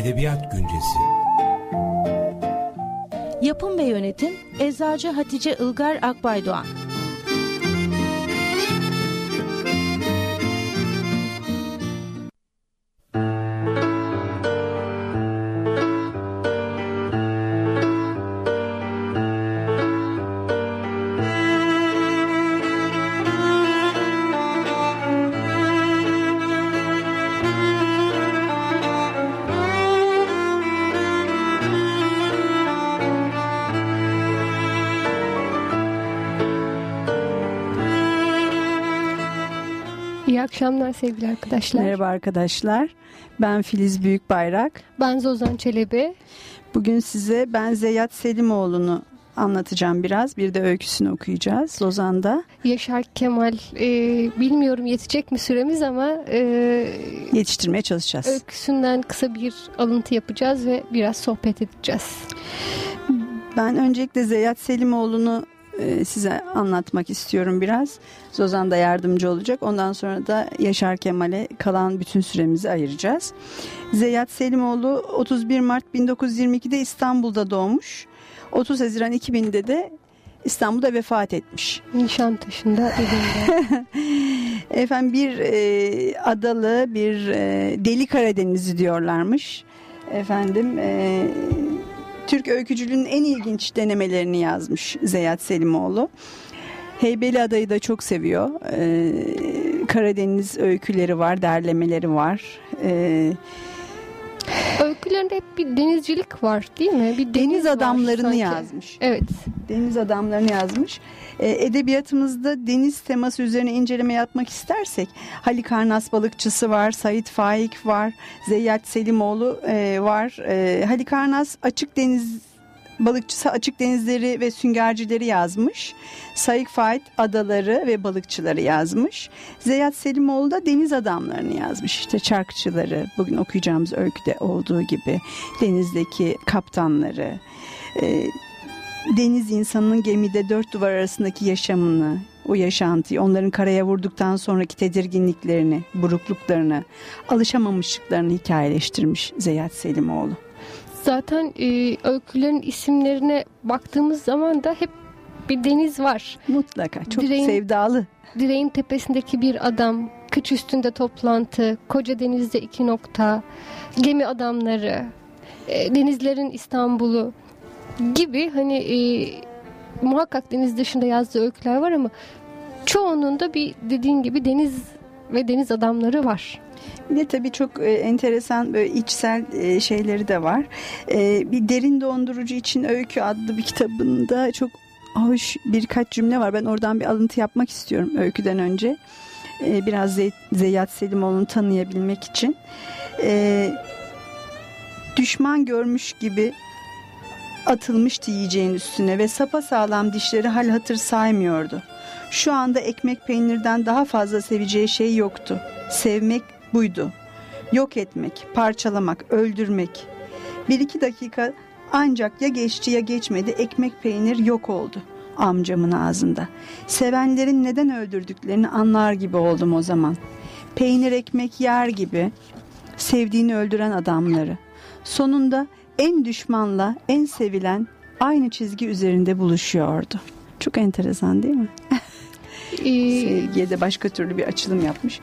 Edebiyat Güncesi. Yapım ve Yönetim Eczacı Hatice Ilgar Akbaydoğan akşamlar sevgili arkadaşlar. Merhaba arkadaşlar. Ben Filiz Büyükbayrak. Ben Zozan Çelebi. Bugün size ben Zeyyat Selimoğlu'nu anlatacağım biraz. Bir de öyküsünü okuyacağız Lozan'da. Yaşar Kemal e, bilmiyorum yetecek mi süremiz ama e, Yetiştirmeye çalışacağız. öyküsünden kısa bir alıntı yapacağız ve biraz sohbet edeceğiz. Ben öncelikle Zeyyat Selimoğlu'nu e, size anlatmak istiyorum biraz. Zozan da yardımcı olacak. Ondan sonra da Yaşar Kemal'e kalan bütün süremizi ayıracağız. Zeyyat Selimoğlu 31 Mart 1922'de İstanbul'da doğmuş. 30 Haziran 2000'de de İstanbul'da vefat etmiş. Nişantaşı'nda. Efendim bir e, adalı bir e, deli Karadeniz'i diyorlarmış. Efendim e, Türk öykücülüğünün en ilginç denemelerini yazmış Zeyyat Selimoğlu. Heybeli Adayı da çok seviyor. E, Karadeniz öyküleri var, derlemeleri var. E, Öykülerinde hep bir denizcilik var değil mi? Bir deniz, deniz adamlarını yazmış. Evet. Deniz adamlarını yazmış. E, edebiyatımızda deniz teması üzerine inceleme yapmak istersek Halikarnas balıkçısı var, Sait Faik var, Zeyyat Selimoğlu e, var. E, Halikarnas açık deniz balıkçısı açık denizleri ve süngercileri yazmış. Saik Faik adaları ve balıkçıları yazmış. Zeyyat Selimoğlu da deniz adamlarını yazmış. İşte çarkçıları bugün okuyacağımız öyküde olduğu gibi denizdeki kaptanları, e, deniz insanının gemide dört duvar arasındaki yaşamını, o yaşantıyı, onların karaya vurduktan sonraki tedirginliklerini, burukluklarını, alışamamışlıklarını hikayeleştirmiş Zeyyat Selimoğlu. Zaten e, öykülerin isimlerine baktığımız zaman da hep bir deniz var. Mutlaka çok Direğin- sevdalı. Direğin tepesindeki bir adam, kıç üstünde toplantı, koca denizde iki nokta, gemi adamları, e, denizlerin İstanbul'u gibi hani e, muhakkak deniz dışında yazdığı öyküler var ama çoğunun da bir dediğin gibi deniz ve deniz adamları var. Bir de tabii çok e, enteresan böyle içsel e, şeyleri de var. E, bir derin dondurucu için öykü adlı bir kitabında çok hoş birkaç cümle var. Ben oradan bir alıntı yapmak istiyorum öyküden önce. Biraz Zey- Zeyyat Selimoğlu'nu tanıyabilmek için. Düşman görmüş gibi atılmıştı yiyeceğin üstüne ve sapasağlam dişleri hal hatır saymıyordu. Şu anda ekmek peynirden daha fazla seveceği şey yoktu. Sevmek buydu. Yok etmek, parçalamak, öldürmek. Bir iki dakika ancak ya geçti ya geçmedi ekmek peynir yok oldu amcamın ağzında. Sevenlerin neden öldürdüklerini anlar gibi oldum o zaman. Peynir ekmek yer gibi sevdiğini öldüren adamları. Sonunda en düşmanla en sevilen aynı çizgi üzerinde buluşuyordu. Çok enteresan değil mi? E, Sevgiye de başka türlü bir açılım yapmış.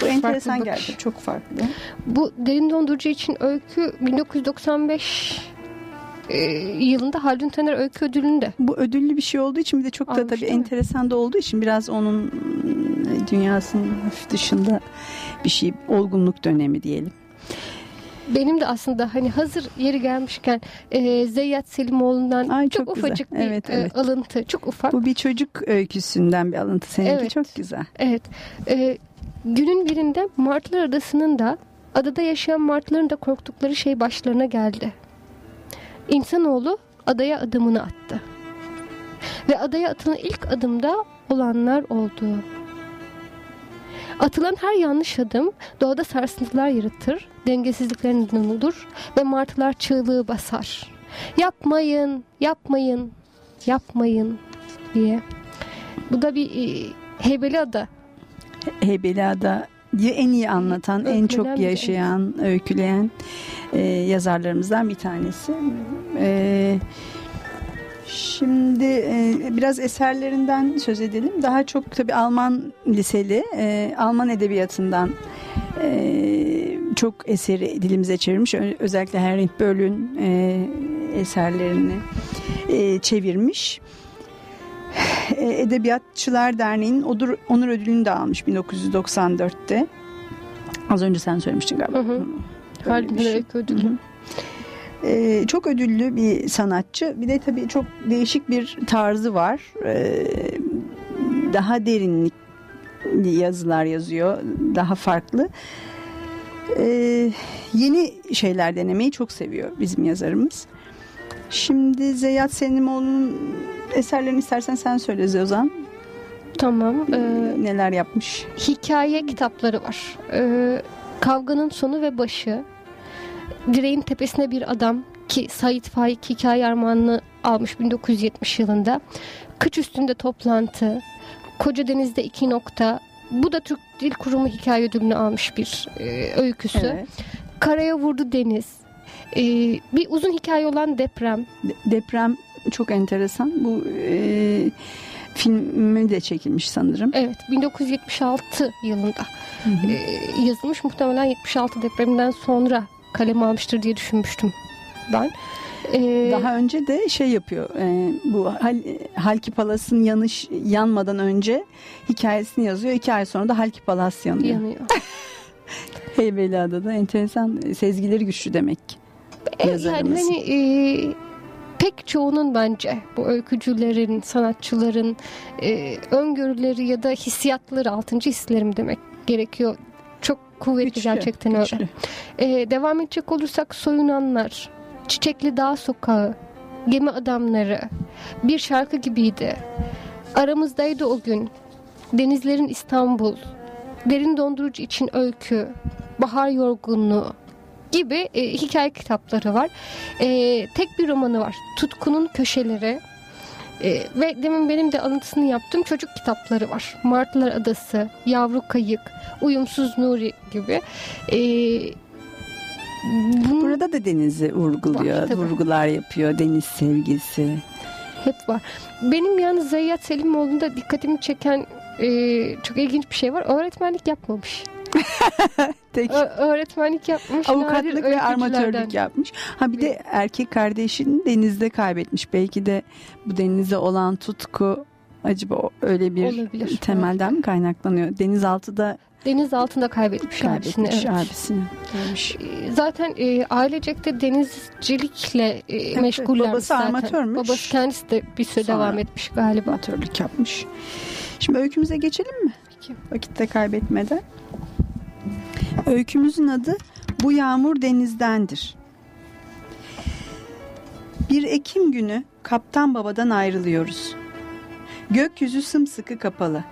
Bu enteresan geldi. Çok farklı. Bu derin dondurucu için öykü 1995 e, yılında Haldun Taner Öykü Ödülü'nde. Bu ödüllü bir şey olduğu için bir de çok da Almış, tabii değil mi? enteresan da olduğu için biraz onun mm, dünyasının dışında bir şey olgunluk dönemi diyelim. Benim de aslında hani hazır yeri gelmişken e, Zeyyat Selimoğlu'ndan Ay, çok, çok güzel. ufacık bir Evet, e, evet. alıntı. Çok ufak. Bu bir çocuk öyküsünden bir alıntı. Seninki Evet. çok güzel. Evet. E, günün birinde Martlar Adası'nın da adada yaşayan Martların da korktukları şey başlarına geldi. İnsanoğlu adaya adımını attı. Ve adaya atılan ilk adımda olanlar oldu. Atılan her yanlış adım doğada sarsıntılar yaratır, dengesizlikler neden olur ve martılar çığlığı basar. Yapmayın, yapmayın, yapmayın diye. Bu da bir e, Heybeliada Heybeliada diye en iyi anlatan, en çok bir- yaşayan, öyküleyen e, yazarlarımızdan bir tanesi. E, şimdi e, biraz eserlerinden söz edelim. Daha çok tabii Alman liseli, e, Alman edebiyatından çok eseri dilimize çevirmiş. Özellikle Heinrich Böll'ün e, eserlerini e, çevirmiş. E, Edebiyatçılar Derneği'nin onur, ödülünü de almış 1994'te. Az önce sen söylemiştin galiba. Hı hı. Öyle bir şey. Ödülü. Hı hı. Ee, çok ödüllü bir sanatçı. Bir de tabii çok değişik bir tarzı var. Ee, daha derinlikli yazılar yazıyor. Daha farklı. Ee, yeni şeyler denemeyi çok seviyor bizim yazarımız. Şimdi Zeyyat Selimoğlu'nun eserlerini istersen sen söyle Zozan. Tamam. Ee, Neler yapmış? hikaye kitapları var. Ee, Kavganın sonu ve başı. Direğin tepesine bir adam ki Sait Faik hikaye armağanını almış 1970 yılında. Kıç üstünde toplantı. Koca Deniz'de iki nokta. Bu da Türk Dil Kurumu hikaye ödülünü almış bir e, öyküsü. Evet. Karaya vurdu deniz. Ee, bir uzun hikaye olan deprem. De- Deprem çok enteresan. Bu e, filmi de çekilmiş sanırım. Evet 1976 yılında Hı hı. e, yazılmış. Muhtemelen 76 depreminden sonra kalem almıştır diye düşünmüştüm ben. Ee, Daha önce de şey yapıyor. e, bu Hal, Halki Palas'ın yanış yanmadan önce hikayesini yazıyor. İki ay sonra da Halki Palas yanıyor. yanıyor. Heybeliada'da enteresan e, sezgileri güçlü demek ki. E, yani Yazarımız. hani e, pek çoğunun bence bu öykücülerin, sanatçıların e, öngörüleri ya da hissiyatları, altıncı hislerim demek gerekiyor. Çok kuvvetli Güçlü, gerçekten güçlü. öyle. Ee, devam edecek olursak Soyunanlar, Çiçekli Dağ Sokağı, Gemi Adamları, Bir Şarkı Gibiydi, Aramızdaydı o gün, Denizlerin İstanbul, Derin Dondurucu için Öykü, Bahar Yorgunluğu gibi e, hikaye kitapları var. E, tek bir romanı var, Tutkunun Köşeleri. E, ve demin benim de alıntısını yaptığım çocuk kitapları var. Martılar Adası, Yavru Kayık, Uyumsuz Nuri gibi. E, bunun Burada da denizi vurguluyor. Var, tabii. vurgular yapıyor. Deniz sevgisi. hep var. Benim yalnız Zeyyat Selimoğlu'nda dikkatimi çeken e, çok ilginç bir şey var. Öğretmenlik yapmamış. Tek öğretmenlik yapmış. avukatlık ve armatörlük yapmış. Ha bir de erkek kardeşini denizde kaybetmiş. Belki de bu denize olan tutku acaba öyle bir Olabilir. temelden mi kaynaklanıyor? Denizaltıda Deniz altında kaybetmiş, abisini. kaybetmiş evet. abisini. Ölmüş. E, Zaten e, ailecek de denizcilikle e, meşguller babası zaten. armatörmüş. Babası kendisi de bir süre Sonra- devam etmiş galiba. Amatörlük yapmış. Şimdi öykümüze geçelim mi? Peki. Vakitte kaybetmeden. Öykümüzün adı Bu Yağmur Denizdendir. Bir Ekim günü Kaptan Baba'dan ayrılıyoruz. Gökyüzü sımsıkı kapalı.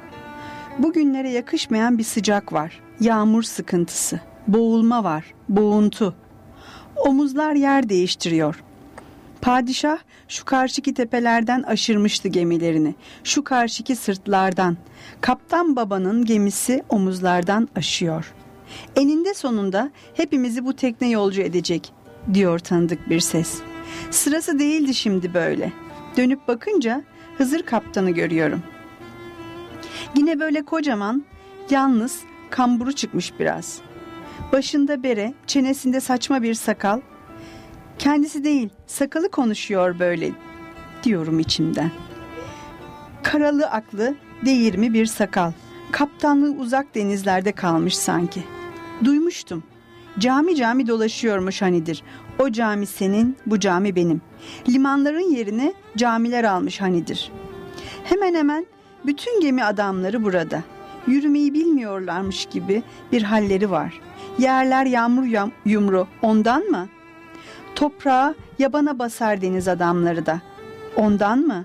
Bugünlere yakışmayan bir sıcak var. Yağmur sıkıntısı. Boğulma var. Boğuntu. Omuzlar yer değiştiriyor. Padişah şu karşıki tepelerden aşırmıştı gemilerini. Şu karşıki sırtlardan. Kaptan babanın gemisi omuzlardan aşıyor. Eninde sonunda hepimizi bu tekne yolcu edecek diyor tanıdık bir ses. Sırası değildi şimdi böyle. Dönüp bakınca Hızır kaptanı görüyorum. Yine böyle kocaman, yalnız, kamburu çıkmış biraz. Başında bere, çenesinde saçma bir sakal, Kendisi değil, sakalı konuşuyor böyle diyorum içimden. Karalı aklı, değirmi bir sakal. Kaptanlığı uzak denizlerde kalmış sanki. Duymuştum. Cami cami dolaşıyormuş hanidir. O cami senin, bu cami benim. Limanların yerine camiler almış hanidir. Hemen hemen bütün gemi adamları burada. Yürümeyi bilmiyorlarmış gibi bir halleri var. Yerler yağmur yumru ondan mı?'' Toprağa yabana basar deniz adamları da. Ondan mı?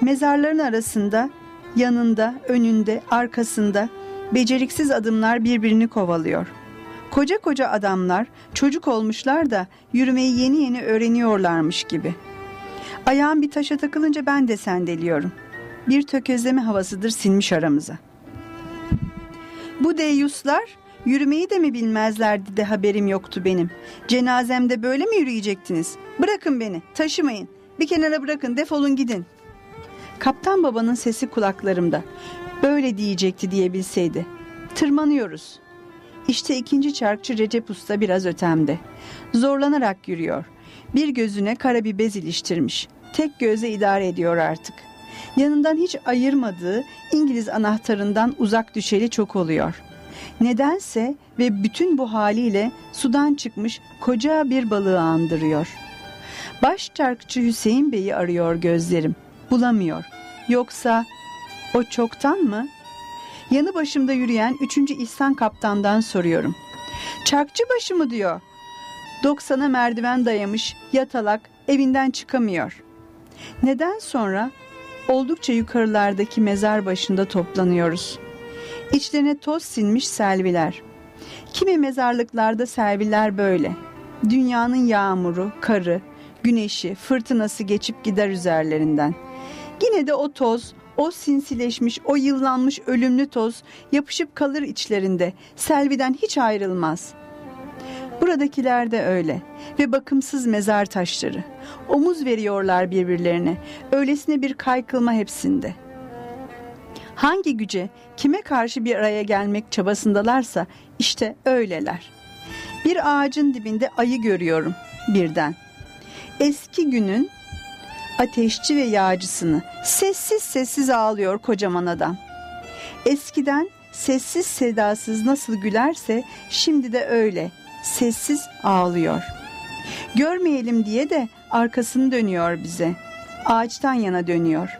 Mezarların arasında, yanında, önünde, arkasında beceriksiz adımlar birbirini kovalıyor. Koca koca adamlar çocuk olmuşlar da yürümeyi yeni yeni öğreniyorlarmış gibi. Ayağım bir taşa takılınca ben de sendeliyorum. Bir tökezleme havasıdır sinmiş aramıza. Bu deyyuslar yürümeyi de mi bilmezlerdi de haberim yoktu benim. Cenazemde böyle mi yürüyecektiniz? Bırakın beni, taşımayın. Bir kenara bırakın, defolun gidin. Kaptan babanın sesi kulaklarımda. Böyle diyecekti diyebilseydi. Tırmanıyoruz. İşte ikinci çarkçı Recep Usta biraz ötemde. Zorlanarak yürüyor. Bir gözüne kara bir bez iliştirmiş. Tek göze idare ediyor artık. Yanından hiç ayırmadığı İngiliz anahtarından uzak düşeli çok oluyor. Nedense ve bütün bu haliyle sudan çıkmış koca bir balığı andırıyor. Baş çarkçı Hüseyin Bey'i arıyor gözlerim. Bulamıyor. Yoksa o çoktan mı? Yanı başımda yürüyen 3. İhsan Kaptan'dan soruyorum. Çarkçı başı mı diyor. 90'a merdiven dayamış, yatalak, evinden çıkamıyor. Neden sonra oldukça yukarılardaki mezar başında toplanıyoruz. İçlerine toz sinmiş selviler. Kimi mezarlıklarda selviler böyle. Dünyanın yağmuru, karı, güneşi, fırtınası geçip gider üzerlerinden. Yine de o toz, o sinsileşmiş, o yıllanmış ölümlü toz yapışıp kalır içlerinde. Selviden hiç ayrılmaz. Buradakiler de öyle ve bakımsız mezar taşları. Omuz veriyorlar birbirlerine. Öylesine bir kaykılma hepsinde. Hangi güce, kime karşı bir araya gelmek çabasındalarsa işte öyleler. Bir ağacın dibinde ayı görüyorum birden. Eski günün ateşçi ve yağcısını sessiz sessiz ağlıyor kocaman adam. Eskiden sessiz sedasız nasıl gülerse şimdi de öyle sessiz ağlıyor. Görmeyelim diye de arkasını dönüyor bize. Ağaçtan yana dönüyor.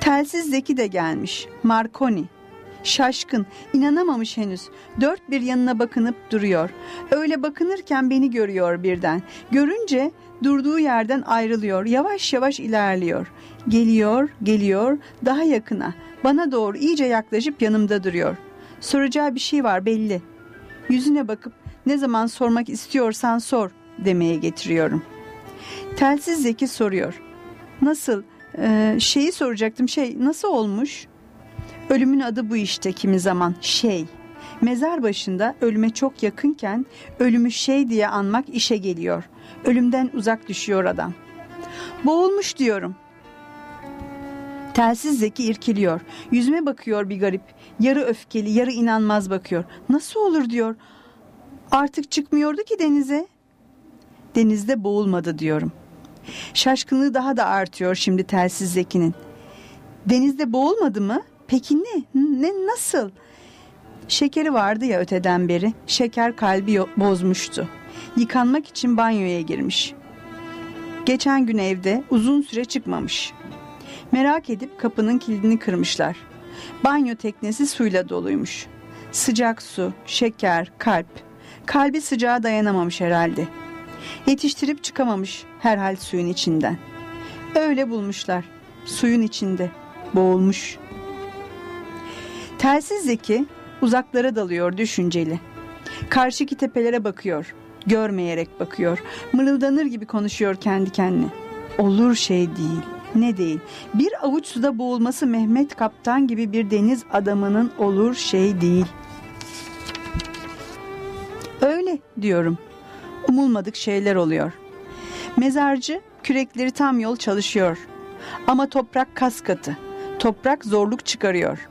Telsiz Zeki de gelmiş. Marconi. Şaşkın, inanamamış henüz. Dört bir yanına bakınıp duruyor. Öyle bakınırken beni görüyor birden. Görünce durduğu yerden ayrılıyor. Yavaş yavaş ilerliyor. Geliyor, geliyor, daha yakına. Bana doğru iyice yaklaşıp yanımda duruyor. Soracağı bir şey var belli. Yüzüne bakıp ne zaman sormak istiyorsan sor demeye getiriyorum. Telsiz Zeki soruyor. Nasıl? Ee, şeyi soracaktım şey nasıl olmuş? Ölümün adı bu işte kimi zaman şey. Mezar başında ölüme çok yakınken ölümü şey diye anmak işe geliyor. Ölümden uzak düşüyor adam. Boğulmuş diyorum. Telsiz Zeki irkiliyor. Yüzüme bakıyor bir garip. Yarı öfkeli, yarı inanmaz bakıyor. Nasıl olur diyor. Artık çıkmıyordu ki denize. Denizde boğulmadı diyorum. Şaşkınlığı daha da artıyor şimdi telsiz Zeki'nin. Denizde boğulmadı mı? Peki ne? Ne nasıl? Şekeri vardı ya öteden beri. Şeker kalbi bozmuştu. Yıkanmak için banyoya girmiş. Geçen gün evde uzun süre çıkmamış. Merak edip kapının kilidini kırmışlar. Banyo teknesi suyla doluymuş. Sıcak su, şeker, kalp. Kalbi sıcağa dayanamamış herhalde. Yetiştirip çıkamamış herhal suyun içinden. Öyle bulmuşlar. Suyun içinde. Boğulmuş. Telsiz Zeki uzaklara dalıyor düşünceli. Karşıki tepelere bakıyor. Görmeyerek bakıyor. Mırıldanır gibi konuşuyor kendi kendine. Olur şey değil. Ne değil. Bir avuç suda boğulması Mehmet Kaptan gibi bir deniz adamının olur şey değil. Öyle diyorum. Umulmadık şeyler oluyor. Mezarcı kürekleri tam yol çalışıyor. Ama toprak kas katı. Toprak zorluk çıkarıyor.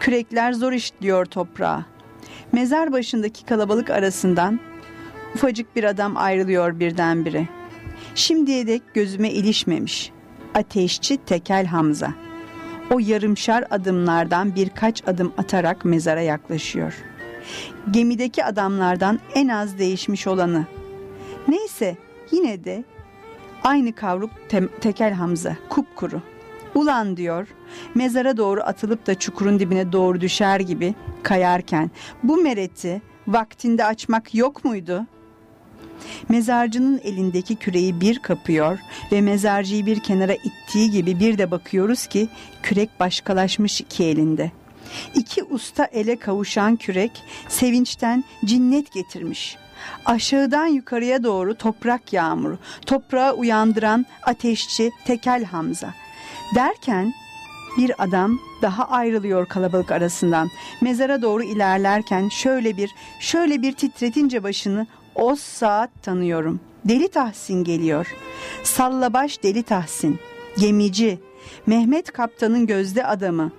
Kürekler zor işliyor toprağa. Mezar başındaki kalabalık arasından ufacık bir adam ayrılıyor birdenbire. Şimdiye dek gözüme ilişmemiş. Ateşçi Tekel Hamza. O yarımşar adımlardan birkaç adım atarak mezara yaklaşıyor. Gemideki adamlardan en az değişmiş olanı. Neyse yine de aynı kavruk te- Tekel Hamza kupkuru. Ulan diyor mezara doğru atılıp da çukurun dibine doğru düşer gibi kayarken bu mereti vaktinde açmak yok muydu? Mezarcının elindeki küreği bir kapıyor ve mezarcıyı bir kenara ittiği gibi bir de bakıyoruz ki kürek başkalaşmış iki elinde. İki usta ele kavuşan kürek sevinçten cinnet getirmiş. Aşağıdan yukarıya doğru toprak yağmuru, toprağı uyandıran ateşçi Tekel Hamza. Derken bir adam daha ayrılıyor kalabalık arasından. Mezara doğru ilerlerken şöyle bir, şöyle bir titretince başını o saat tanıyorum. Deli Tahsin geliyor. Sallabaş Deli Tahsin. Gemici. Mehmet Kaptan'ın gözde adamı.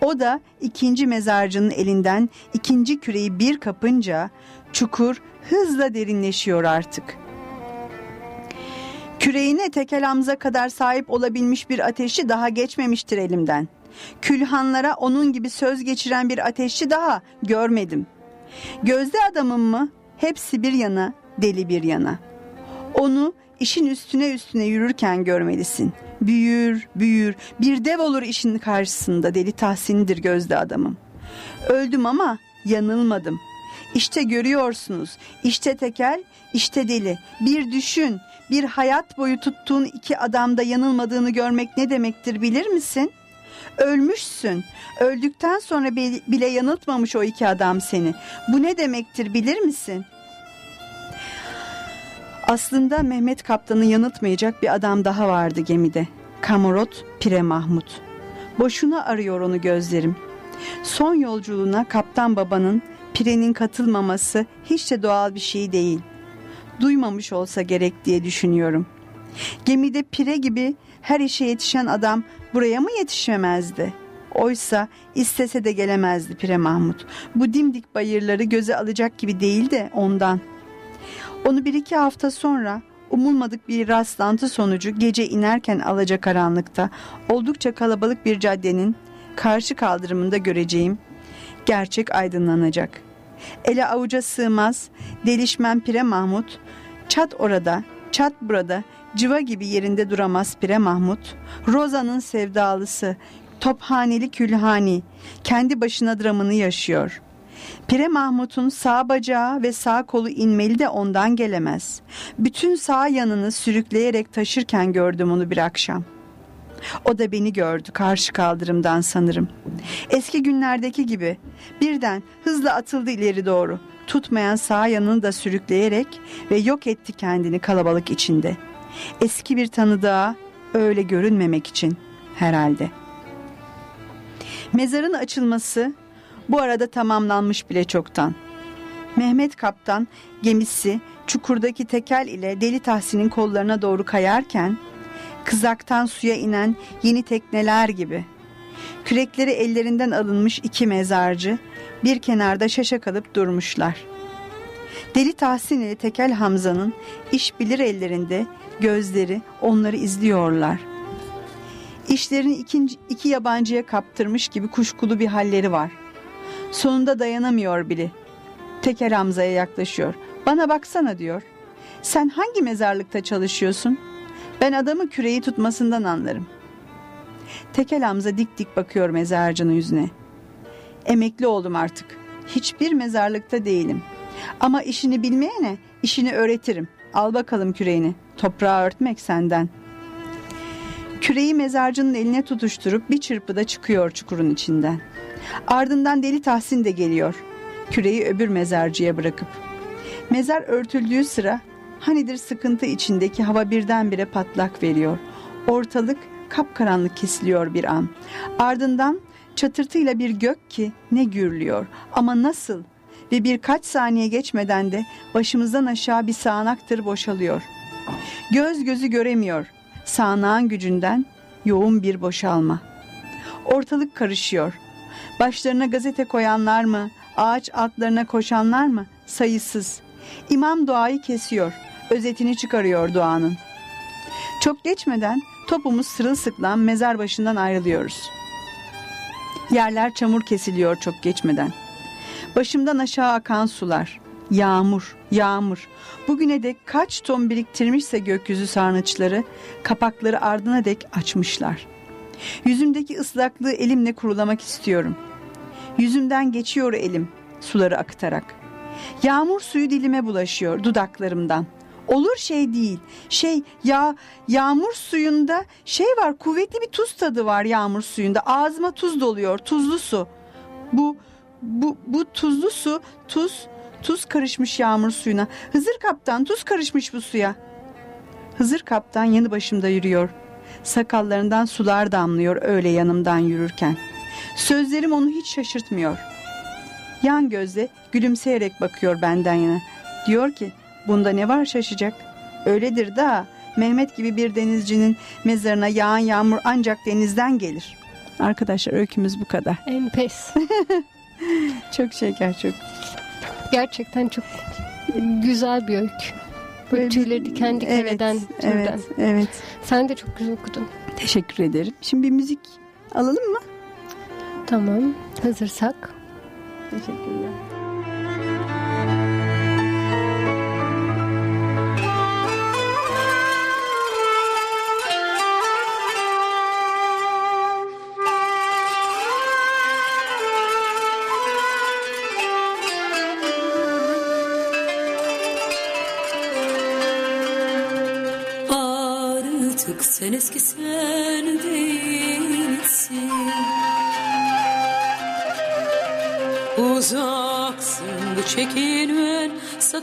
O da ikinci mezarcının elinden ikinci küreyi bir kapınca çukur hızla derinleşiyor artık. Küreğine tekelamza kadar sahip olabilmiş bir ateşçi daha geçmemiştir elimden. Külhanlara onun gibi söz geçiren bir ateşçi daha görmedim. Gözde adamım mı? Hepsi bir yana, deli bir yana. Onu işin üstüne üstüne yürürken görmelisin. Büyür, büyür, bir dev olur işin karşısında deli tahsinidir gözde adamım. Öldüm ama yanılmadım. İşte görüyorsunuz, işte tekel, işte deli. Bir düşün, bir hayat boyu tuttuğun iki adamda yanılmadığını görmek ne demektir bilir misin? Ölmüşsün. Öldükten sonra bile yanıltmamış o iki adam seni. Bu ne demektir bilir misin? Aslında Mehmet Kaptan'ı yanıltmayacak bir adam daha vardı gemide. Kamorot Pire Mahmut. Boşuna arıyor onu gözlerim. Son yolculuğuna kaptan babanın Pire'nin katılmaması hiç de doğal bir şey değil. Duymamış olsa gerek diye düşünüyorum. Gemide Pire gibi her işe yetişen adam buraya mı yetişemezdi? Oysa istese de gelemezdi Pire Mahmut. Bu dimdik bayırları göze alacak gibi değil de ondan. Onu bir iki hafta sonra umulmadık bir rastlantı sonucu gece inerken alacakaranlıkta oldukça kalabalık bir caddenin karşı kaldırımında göreceğim. Gerçek aydınlanacak. Ele avuca sığmaz, delişmen Pire Mahmut, çat orada, çat burada, cıva gibi yerinde duramaz Pire Mahmut, Roza'nın sevdalısı, tophaneli külhani, kendi başına dramını yaşıyor. Pire Mahmut'un sağ bacağı ve sağ kolu inmeli de ondan gelemez. Bütün sağ yanını sürükleyerek taşırken gördüm onu bir akşam. O da beni gördü karşı kaldırımdan sanırım. Eski günlerdeki gibi birden hızla atıldı ileri doğru. Tutmayan sağ yanını da sürükleyerek ve yok etti kendini kalabalık içinde. Eski bir tanıdığa öyle görünmemek için herhalde. Mezarın açılması bu arada tamamlanmış bile çoktan. Mehmet Kaptan gemisi çukurdaki tekel ile Deli Tahsin'in kollarına doğru kayarken kızaktan suya inen yeni tekneler gibi. Kürekleri ellerinden alınmış iki mezarcı bir kenarda şaşa kalıp durmuşlar. Deli Tahsin ile Tekel Hamza'nın iş bilir ellerinde gözleri onları izliyorlar. İşlerini ikinci, iki yabancıya kaptırmış gibi kuşkulu bir halleri var. Sonunda dayanamıyor bile. Tekel Hamza'ya yaklaşıyor. Bana baksana diyor. Sen hangi mezarlıkta çalışıyorsun?'' Ben adamı küreği tutmasından anlarım. Tekel Hamza dik dik bakıyor mezarcının yüzüne. Emekli oldum artık. Hiçbir mezarlıkta değilim. Ama işini bilmeyene işini öğretirim. Al bakalım küreğini. Toprağı örtmek senden. Küreği mezarcının eline tutuşturup bir çırpıda çıkıyor çukurun içinden. Ardından deli Tahsin de geliyor. Küreği öbür mezarcıya bırakıp. Mezar örtüldüğü sıra Hanidir sıkıntı içindeki hava birdenbire patlak veriyor. Ortalık kapkaranlık kesiliyor bir an. Ardından çatırtıyla bir gök ki ne gürlüyor ama nasıl ve birkaç saniye geçmeden de başımızdan aşağı bir sağanaktır boşalıyor. Göz gözü göremiyor. Sağanağın gücünden yoğun bir boşalma. Ortalık karışıyor. Başlarına gazete koyanlar mı, ağaç altlarına koşanlar mı sayısız. İmam duayı kesiyor özetini çıkarıyor duanın. Çok geçmeden topumuz sırılsıklam mezar başından ayrılıyoruz. Yerler çamur kesiliyor çok geçmeden. Başımdan aşağı akan sular. Yağmur, yağmur. Bugüne dek kaç ton biriktirmişse gökyüzü sarnıçları, kapakları ardına dek açmışlar. Yüzümdeki ıslaklığı elimle kurulamak istiyorum. Yüzümden geçiyor elim, suları akıtarak. Yağmur suyu dilime bulaşıyor dudaklarımdan. Olur şey değil. Şey ya yağmur suyunda şey var kuvvetli bir tuz tadı var yağmur suyunda. Ağzıma tuz doluyor tuzlu su. Bu bu bu tuzlu su tuz tuz karışmış yağmur suyuna. Hızır kaptan tuz karışmış bu suya. Hızır kaptan yanı başımda yürüyor. Sakallarından sular damlıyor öyle yanımdan yürürken. Sözlerim onu hiç şaşırtmıyor. Yan gözle gülümseyerek bakıyor benden yana. Diyor ki bunda ne var şaşacak? Öyledir da Mehmet gibi bir denizcinin mezarına yağan yağmur ancak denizden gelir. Arkadaşlar öykümüz bu kadar. Enfes. Çok şeker çok. Gerçekten çok güzel bir öykü. Böyle tüyleri diken diken Evet, eden türden. evet, evet. Sen de çok güzel okudun. Teşekkür ederim. Şimdi bir müzik alalım mı? Tamam. Hazırsak. Teşekkürler.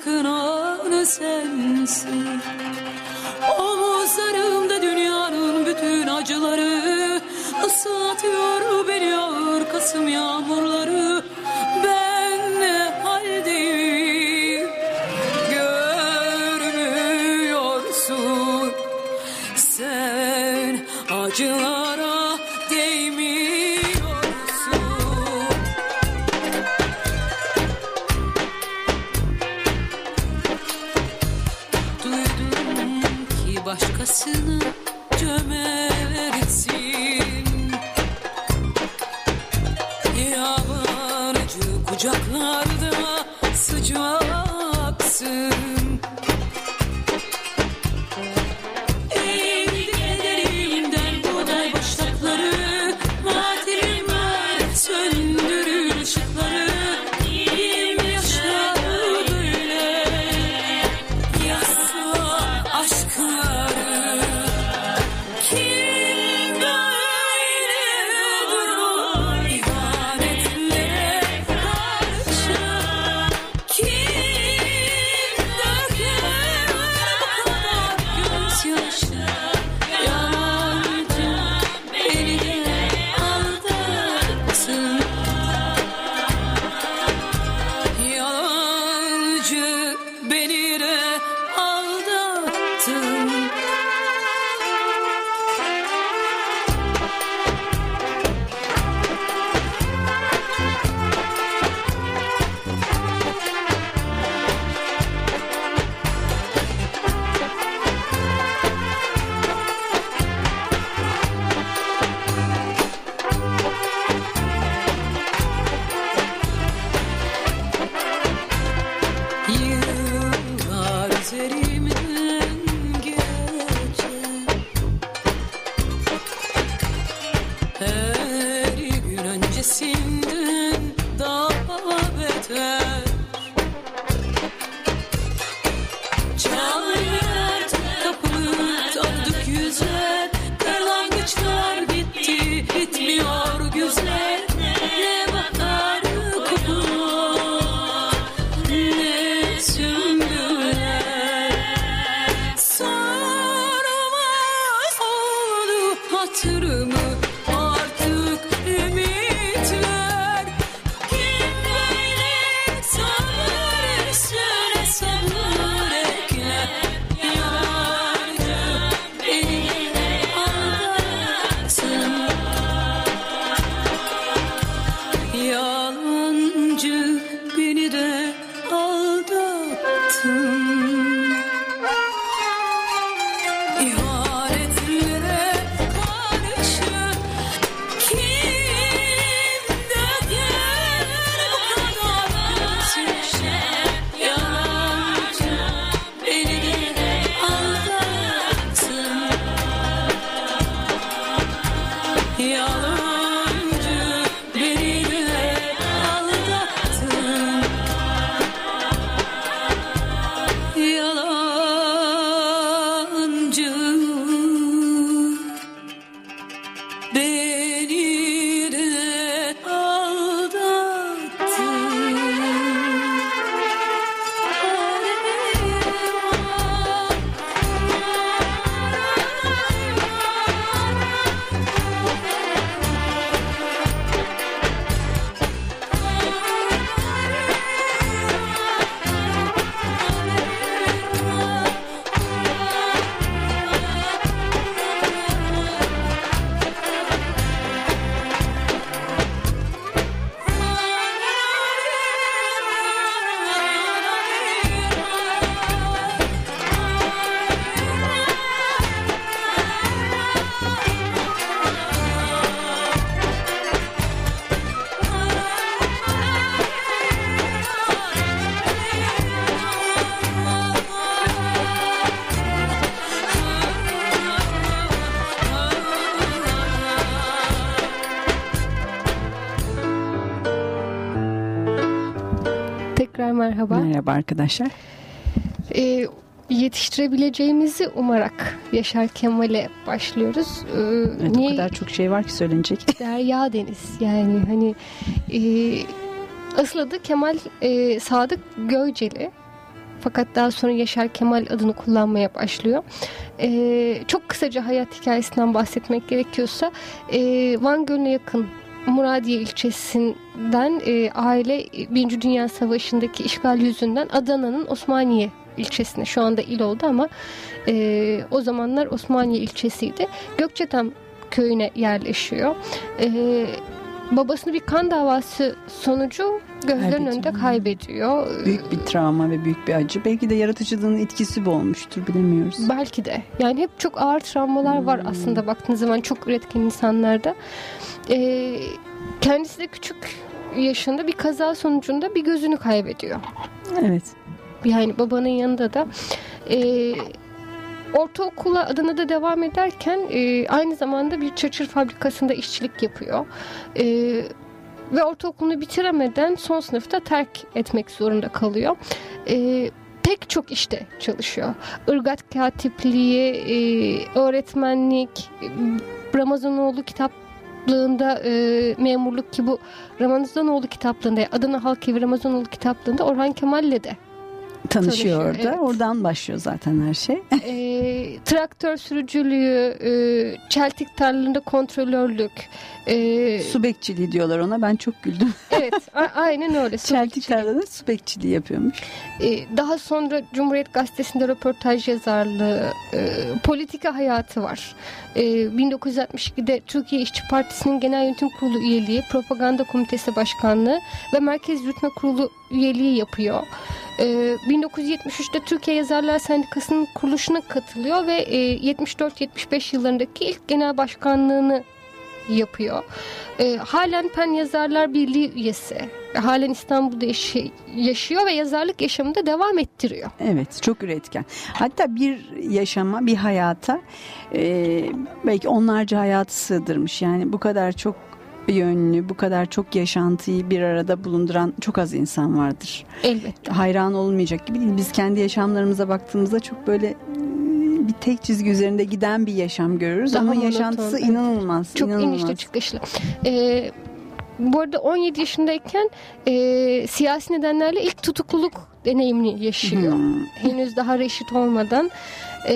Sakınan sensin. Omuzlarımda dünyanın bütün acıları ıslatıyor beni ağır kasım yağmurları Yeah. Merhaba. Arkadaşlar. Ee, yetiştirebileceğimizi umarak Yaşar Kemal'e başlıyoruz. Ee, Evet, niye O kadar çok şey var ki söylenecek. Derya Deniz yani hani e, asıl adı Kemal e, Sadık Göceli. Fakat daha sonra Yaşar Kemal adını kullanmaya başlıyor. E, çok kısaca hayat hikayesinden bahsetmek gerekiyorsa e, Van Gölü'ne yakın Muradiye ilçesinden e, aile Birinci Dünya Savaşı'ndaki işgal yüzünden Adana'nın Osmaniye ilçesine şu anda il oldu ama e, o zamanlar Osmaniye ilçesiydi. Gökçetem köyüne yerleşiyor. E, babasını bir kan davası sonucu gözlerin önünde kaybediyor. Büyük bir travma ve büyük bir acı. Belki de yaratıcılığın etkisi bu olmuştur bilemiyoruz. Belki de. Yani hep çok ağır travmalar var Hmm. aslında baktığınız zaman çok üretken insanlarda. Ee, kendisi de küçük yaşında bir kaza sonucunda bir gözünü kaybediyor. Evet. Yani babanın yanında da. Ee, ortaokula Adana'da devam ederken e, aynı zamanda bir çırçır fabrikasında işçilik yapıyor. Ee, ve ortaokulunu bitiremeden son sınıfta terk etmek zorunda kalıyor. Ee, pek çok işte çalışıyor. Irgat katipliği, e, öğretmenlik, e, Ramazanoğlu kitaplığında e, memurluk ki bu Ramazanoğlu kitaplığında Adana Halk Evi Ramazanoğlu kitaplığında Orhan Kemal'le de Tanışıyor orada. evet. Oradan başlıyor zaten her şey. e, traktör sürücülüğü, e, çeltik tarlalarında kontrolörlük. E, Su bekçiliği diyorlar ona. Ben çok güldüm. evet, aynen öyle. Çeltik tarlada su bekçiliği yapıyormuş. E, daha sonra Cumhuriyet Gazetesi'nde röportaj yazarlığı, e, politika hayatı var. E, 1962'de Türkiye İşçi Partisi'nin Genel Yönetim Kurulu üyeliği, Propaganda Komitesi Başkanlığı ve Merkez Yürütme Kurulu üyeliği yapıyor. E, 1973'te Türkiye Yazarlar Sendikası'nın kuruluşuna katılıyor ve e, 74-75 yıllarındaki ilk genel başkanlığını yapıyor. E, halen Pen Yazarlar Birliği üyesi. Halen İstanbul'da yaşı- yaşıyor ve yazarlık yaşamında devam ettiriyor. Evet çok üretken. Hatta bir yaşama bir hayata e, belki onlarca hayatı sığdırmış. Yani bu kadar çok yönlü, bu kadar çok yaşantıyı bir arada bulunduran çok az insan vardır. Elbette. Hayran olmayacak gibi değil. Biz kendi yaşamlarımıza baktığımızda çok böyle e, bir tek çizgi üzerinde giden bir yaşam görürüz Daha ama monoton, yaşantısı evet. inanılmaz. Çok inanılmaz. inişli çıkışlı. Ee, bu arada 17 yaşındayken e, siyasi nedenlerle ilk tutukluluk deneyimini yaşıyor. Hmm. Henüz daha reşit olmadan. Ee,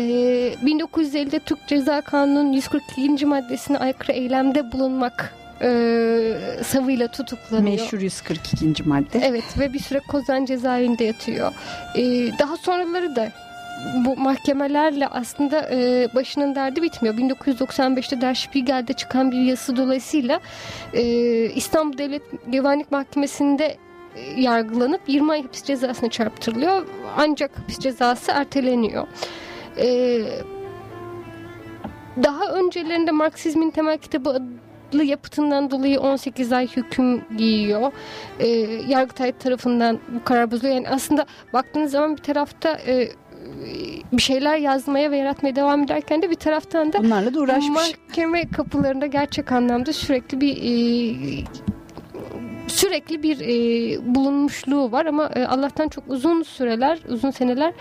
1950'de Türk Ceza Kanunu'nun 142. maddesine aykırı eylemde bulunmak e, savıyla tutuklanıyor. Meşhur 142. madde. Evet ve bir süre Kozan cezaevinde yatıyor. Ee, daha sonraları da bu mahkemelerle aslında e, başının derdi bitmiyor. 1995'te Der Spiegel'de çıkan bir yazısı dolayısıyla e, İstanbul Devlet Güvenlik Mahkemesi'nde e, yargılanıp 20 ay hapis cezasına çarptırılıyor. Ancak hapis cezası erteleniyor. E, daha öncelerinde Marksizmin temel kitabı adlı yapıtından dolayı 18 ay hüküm giyiyor. E, Yargıtay tarafından bu karar bozuluyor. Yani aslında baktığınız zaman bir tarafta e, bir şeyler yazmaya ve yaratmaya devam ederken de bir taraftan da Bunlarla da uğraşmış. mahkeme kapılarında gerçek anlamda sürekli bir e, sürekli bir e, bulunmuşluğu var ama e, Allah'tan çok uzun süreler, uzun seneler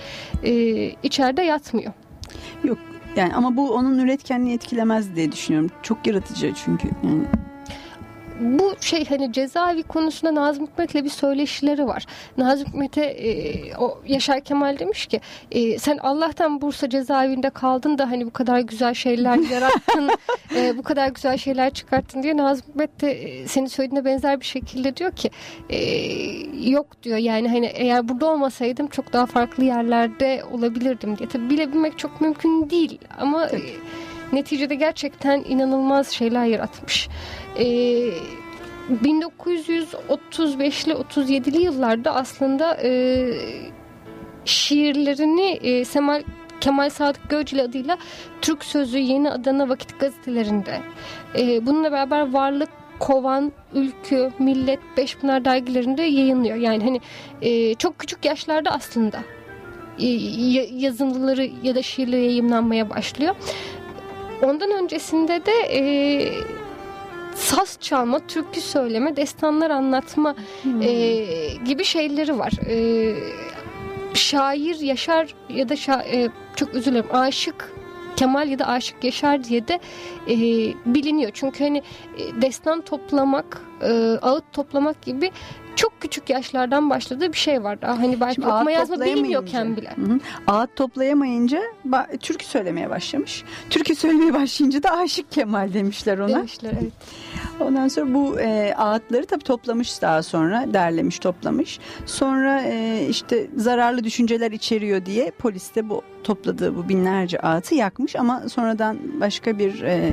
e, içeride yatmıyor. Yok yani ama bu onun üretkenliğini etkilemez diye düşünüyorum. Çok yaratıcı çünkü. Yani bu şey hani cezaevi konusunda Nazım Hikmet'le bir söyleşileri var. Nazım Hikmet'e e, o Yaşar Kemal demiş ki e, sen Allah'tan Bursa cezaevinde kaldın da hani bu kadar güzel şeyler yarattın, e, bu kadar güzel şeyler çıkarttın diyor. Nazım Hikmet de e, senin söylediğine benzer bir şekilde diyor ki e, yok diyor yani hani eğer burada olmasaydım çok daha farklı yerlerde olabilirdim diye. Tabii bilebilmek çok mümkün değil ama e, neticede gerçekten inanılmaz şeyler yaratmış. Ee, 1935'li 37'li yıllarda aslında e, şiirlerini e, Semal Kemal Sadık Göceli adıyla Türk Sözü Yeni Adana Vakit gazetelerinde e, bununla beraber Varlık Kovan, Ülkü, Millet, Beşpınar dergilerinde yayınlıyor. Yani hani e, çok küçük yaşlarda aslında e, ya- yazıları ya da şiirleri yayınlanmaya başlıyor. Ondan öncesinde de e, saz çalma, türkü söyleme, destanlar anlatma e, gibi şeyleri var. E, şair Yaşar ya da şa- e, çok özür dilerim Aşık Kemal ya da Aşık Yaşar diye de e, biliniyor. Çünkü hani e, destan toplamak, e, ağıt toplamak gibi çok küçük yaşlardan başladığı bir şey var. Daha hani belki Şimdi okuma yazma bilmiyorken bile. Hı hı. Ağıt toplayamayınca türkü söylemeye başlamış. Türkü söylemeye başlayınca da Aşık Kemal demişler ona. Demişler evet. Ondan sonra bu e, ağıtları tabii toplamış daha sonra derlemiş toplamış. Sonra e, işte zararlı düşünceler içeriyor diye polis de bu topladığı bu binlerce ağıtı yakmış ama sonradan başka bir e,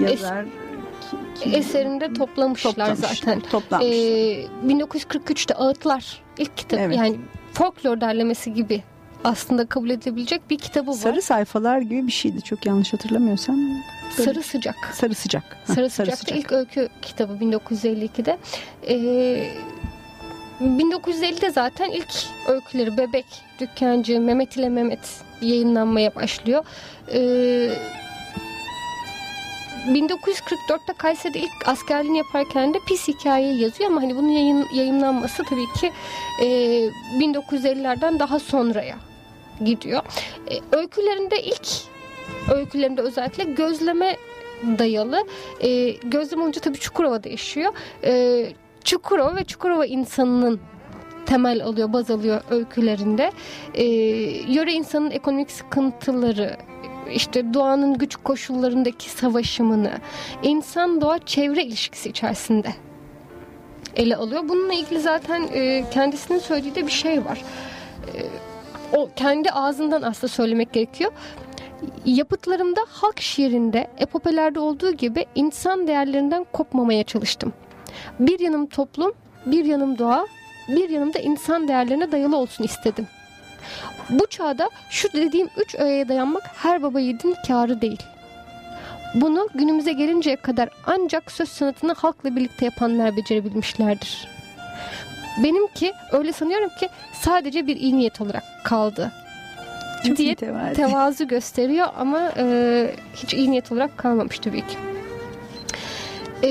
yazar kim- Eserinde toplamışlar toplamış, zaten. Toplanmış. Ee, 1943'te Ağıtlar ilk kitap Evet. yani folklor derlemesi gibi aslında kabul edilebilecek bir kitabı var. Sarı sayfalar gibi bir şeydi çok yanlış hatırlamıyorsam. Sarı Sıcak. Sarı sıcak. Hah, Sarı Sıcak'ta ilk öykü kitabı 1952'de. Ee, 1950'de zaten ilk öyküleri Bebek, Dükkancı, Mehmet ile Mehmet yayınlanmaya başlıyor. Ee, 1944'te Kayseri'de ilk askerliğini yaparken de pis hikayeyi yazıyor ama hani bunun yayın, yayınlanması tabii ki e, 1950'lerden daha sonraya gidiyor. E, öykülerinde ilk öykülerinde özellikle gözleme dayalı. E, gözlem olunca tabii Çukurova değişiyor. E, Çukurova ve Çukurova insanının temel alıyor, baz alıyor öykülerinde. E, yöre insanın ekonomik sıkıntıları, işte doğanın güç koşullarındaki savaşımını, insan doğa çevre ilişkisi içerisinde ele alıyor. Bununla ilgili zaten e, kendisinin söylediği de bir şey var. E, o kendi ağzından aslında söylemek gerekiyor. Yapıtlarımda halk şiirinde, epopelerde olduğu gibi insan değerlerinden kopmamaya çalıştım. Bir yanım toplum, bir yanım doğa, bir yanım da insan değerlerine dayalı olsun istedim. Bu çağda şu dediğim üç öğeye dayanmak her baba yiğidin kârı değil. Bunu günümüze gelinceye kadar ancak söz sanatını halkla birlikte yapanlar becerebilmişlerdir. Benimki öyle sanıyorum ki sadece bir iyi niyet olarak kaldı Çok diye mütevazi. tevazu gösteriyor ama e, hiç iyi niyet olarak kalmamış tabii ki. E,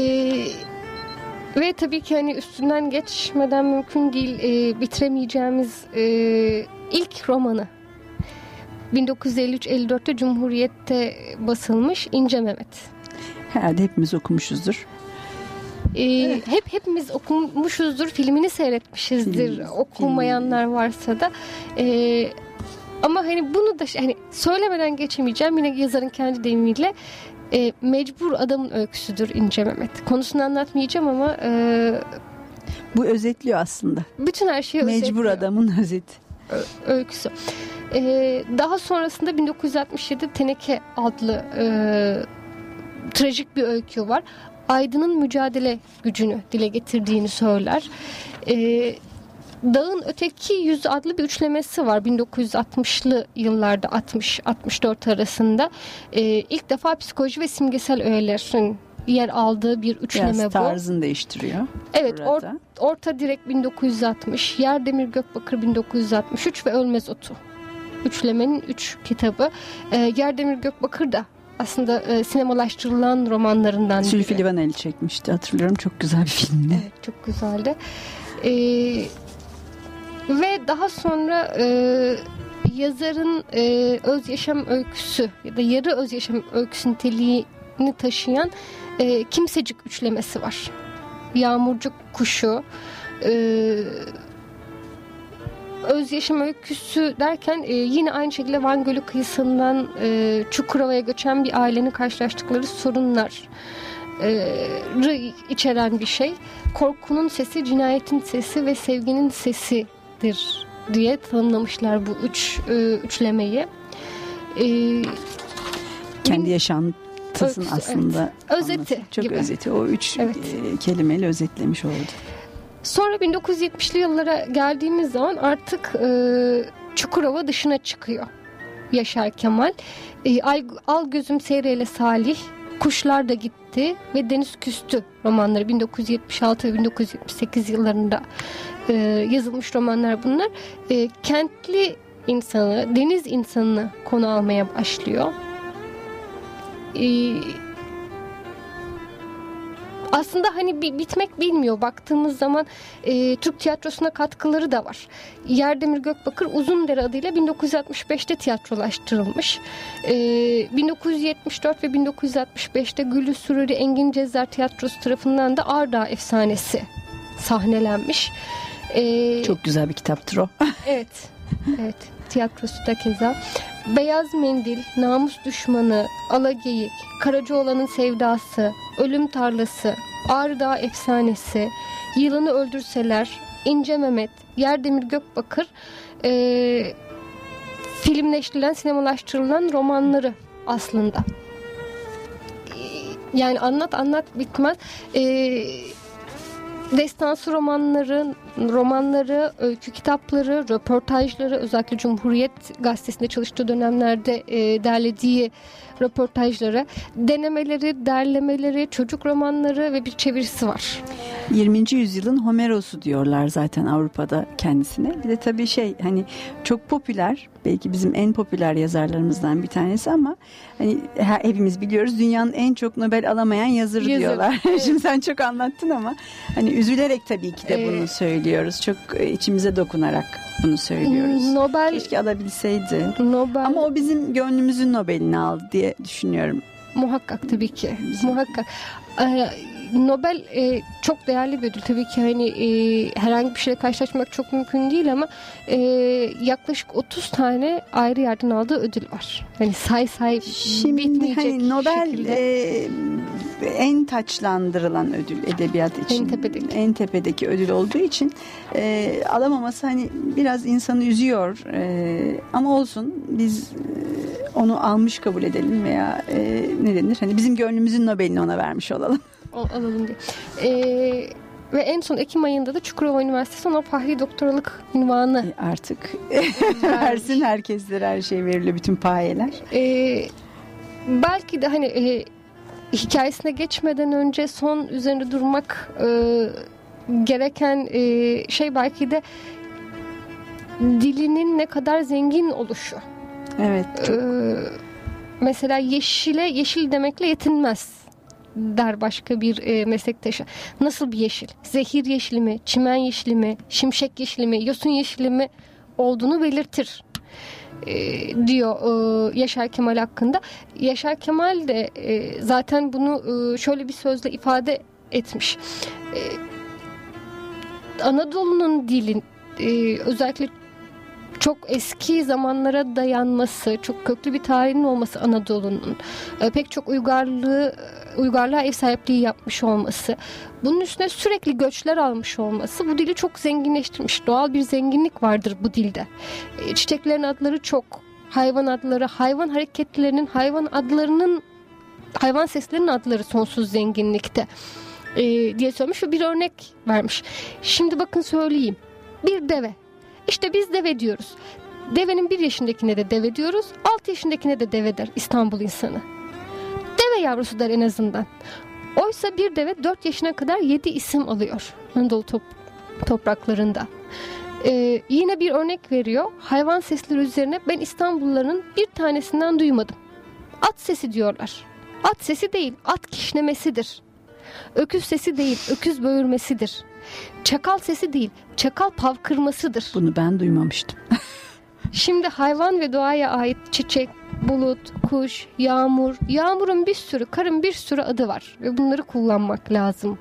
ve tabii ki hani üstünden geçmeden mümkün değil e, bitiremeyeceğimiz e, ilk romanı 1953-54'te Cumhuriyet'te basılmış İnce Mehmet. Herhalde hepimiz okumuşuzdur. Ee, Hep hepimiz okumuşuzdur, filmini seyretmişizdir. Film- Okumayanlar varsa da. Ee, ama hani bunu da hani söylemeden geçemeyeceğim. Yine yazarın kendi deyimiyle e, mecbur adamın öyküsüdür İnce Mehmet. Konusunu anlatmayacağım ama e, Bu özetliyor aslında. bütün her şeyi Mecbur özetliyor. adamın özeti. Öyküsü. Ee, daha sonrasında 1967 Teneke adlı e, trajik bir öykü var. Aydın'ın mücadele gücünü dile getirdiğini söyler. Ee, Dağın Öteki Yüzü adlı bir üçlemesi var 1960'lı yıllarda 60-64 arasında. Ee, ilk defa psikoloji ve simgesel öğelerin yer aldığı bir üçleme Biraz bu. tarzını değiştiriyor. Evet, or-. Orta Direk 1960, Yerdemir Gökbakır 1963 ve Ölmez Otu. Üçlemenin üç kitabı. Ee, Yerdemir Gökbakır da aslında e, sinemalaştırılan romanlarından biri. Zülfü Livaneli çekmişti hatırlıyorum. Çok güzel bir filmdi. Evet, çok güzeldi. Ee, ve daha sonra e, yazarın e, öz yaşam öyküsü ya da yarı öz yaşam öyküsü niteliğini taşıyan e, kimsecik üçlemesi var. Yağmurcuk kuşu, e, öz yaşam öyküsü derken e, yine aynı şekilde Van Gölü kıyısından e, Çukurova'ya göçen bir ailenin karşılaştıkları sorunlar e, içeren bir şey. Korkunun sesi, cinayetin sesi ve sevginin sesidir diye tanımlamışlar bu üç e, üçlemeyi. E, Kendi yaşantısının Öyküsü, aslında Özeti anlatı. Çok gibi. özeti. O üç Evet. e, kelimeyle özetlemiş oldu. Sonra 1970'li yıllara geldiğimiz zaman artık e, Çukurova dışına çıkıyor Yaşar Kemal. E, Al, Al Gözüm Seyreyle Salih, Kuşlar da Gitti ve Deniz Küstü romanları 1976 ve 1978 yıllarında e, yazılmış romanlar bunlar. E, kentli insanı, deniz insanını konu almaya başlıyor. E, aslında hani bi- bitmek bilmiyor. Baktığımız zaman e, Türk tiyatrosuna katkıları da var. Yerdemir Gökbakır Uzundere adıyla 1965'te tiyatrolaştırılmış. E, 1974 ve 1965'te Güllü Süruri Engin Cezzar Tiyatrosu tarafından da Arda Efsanesi sahnelenmiş. E, Çok güzel bir kitaptır o. Evet. Evet. Tiyatrosu da keza. Beyaz Mendil, Namus Düşmanı, Alageyik, Karacaoğlan'ın Sevdası, Ölüm Tarlası, Ağrı Dağı Efsanesi, Yılanı Öldürseler, İnce Mehmet, Yerdemir Gökbakır eee filmleştirilen, sinemalaştırılan romanları aslında. Yani anlat anlat bitmez. Eee destansı romanları, romanları, öykü kitapları, röportajları özellikle Cumhuriyet Gazetesi'nde çalıştığı dönemlerde e, derlediği röportajları, denemeleri, derlemeleri, çocuk romanları ve bir çevirisi var. 20. yüzyılın Homeros'u diyorlar zaten Avrupa'da kendisine. Bir de tabii şey hani çok popüler belki bizim en popüler yazarlarımızdan bir tanesi ama hani he- hepimiz biliyoruz dünyanın en çok Nobel alamayan yazarı Yazarı, diyorlar. evet. Şimdi sen çok anlattın ama hani üzülerek tabii ki de Ee, bunu söylüyoruz. Çok e, içimize dokunarak bunu söylüyoruz. Nobel Keşke alabilseydi. Nobel Ama o bizim gönlümüzün Nobel'ini aldı diye düşünüyorum. Muhakkak tabii ki. Muhakkak. Ee, Nobel e, çok değerli bir ödül. Tabii ki hani e, herhangi bir şeyle karşılaşmak çok mümkün değil ama e, yaklaşık 30 tane ayrı yerden aldığı ödül var. Hani say say Şimdi bitmeyecek hani Nobel şekilde. e, en taçlandırılan ödül edebiyat için. En tepedeki. En tepedeki ödül olduğu için e, alamaması hani biraz insanı üzüyor. E, ama olsun biz e, onu almış kabul edelim veya e, ne denir? Hani bizim gönlümüzün Nobel'ini ona vermiş olalım. Alalım diye. Ee, ve en son Ekim ayında da Çukurova Üniversitesi ona Fahri Doktoralık ünvanı E, artık versin herkeslere her şey veriliyor bütün payeler. Ee, belki de hani e, hikayesine geçmeden önce son üzerinde durmak e, gereken e, şey belki de dilinin ne kadar zengin oluşu. Evet. Çok, Ee, mesela yeşile yeşil demekle yetinmez der başka bir e, meslektaşı. Nasıl bir yeşil? Zehir yeşili mi, çimen yeşili mi, şimşek yeşili mi, yosun yeşili mi olduğunu belirtir e, diyor e, Yaşar Kemal hakkında. Yaşar Kemal de e, zaten bunu e, şöyle bir sözle ifade etmiş. E, Anadolu'nun dilin e, özellikle çok eski zamanlara dayanması, çok köklü bir tarihinin olması Anadolu'nun, e, pek çok uygarlığı uygarlığa ev sahipliği yapmış olması, bunun üstüne sürekli göçler almış olması bu dili çok zenginleştirmiş. Doğal bir zenginlik vardır bu dilde. E, çiçeklerin adları çok, hayvan adları, hayvan hareketlerinin, hayvan adlarının, hayvan seslerinin adları sonsuz zenginlikte e, diye söylemiş ve bir örnek vermiş. Şimdi bakın söyleyeyim. Bir deve. İşte biz deve diyoruz. Devenin bir yaşındakine de deve diyoruz. Altı yaşındakine de deve der İstanbul insanı. Deve yavrusu der en azından. Oysa bir deve dört yaşına kadar yedi isim alıyor Anadolu top- topraklarında. Ee, yine bir örnek veriyor. Hayvan sesleri üzerine ben İstanbulluların bir tanesinden duymadım. At sesi diyorlar. At sesi değil, at kişnemesidir. Öküz sesi değil, öküz böğürmesidir. Çakal sesi değil, çakal pavkırmasıdır. bunu ben duymamıştım. Şimdi hayvan ve doğaya ait çiçek, bulut, kuş, yağmur, yağmurun bir sürü, karın bir sürü adı var ve bunları kullanmak lazım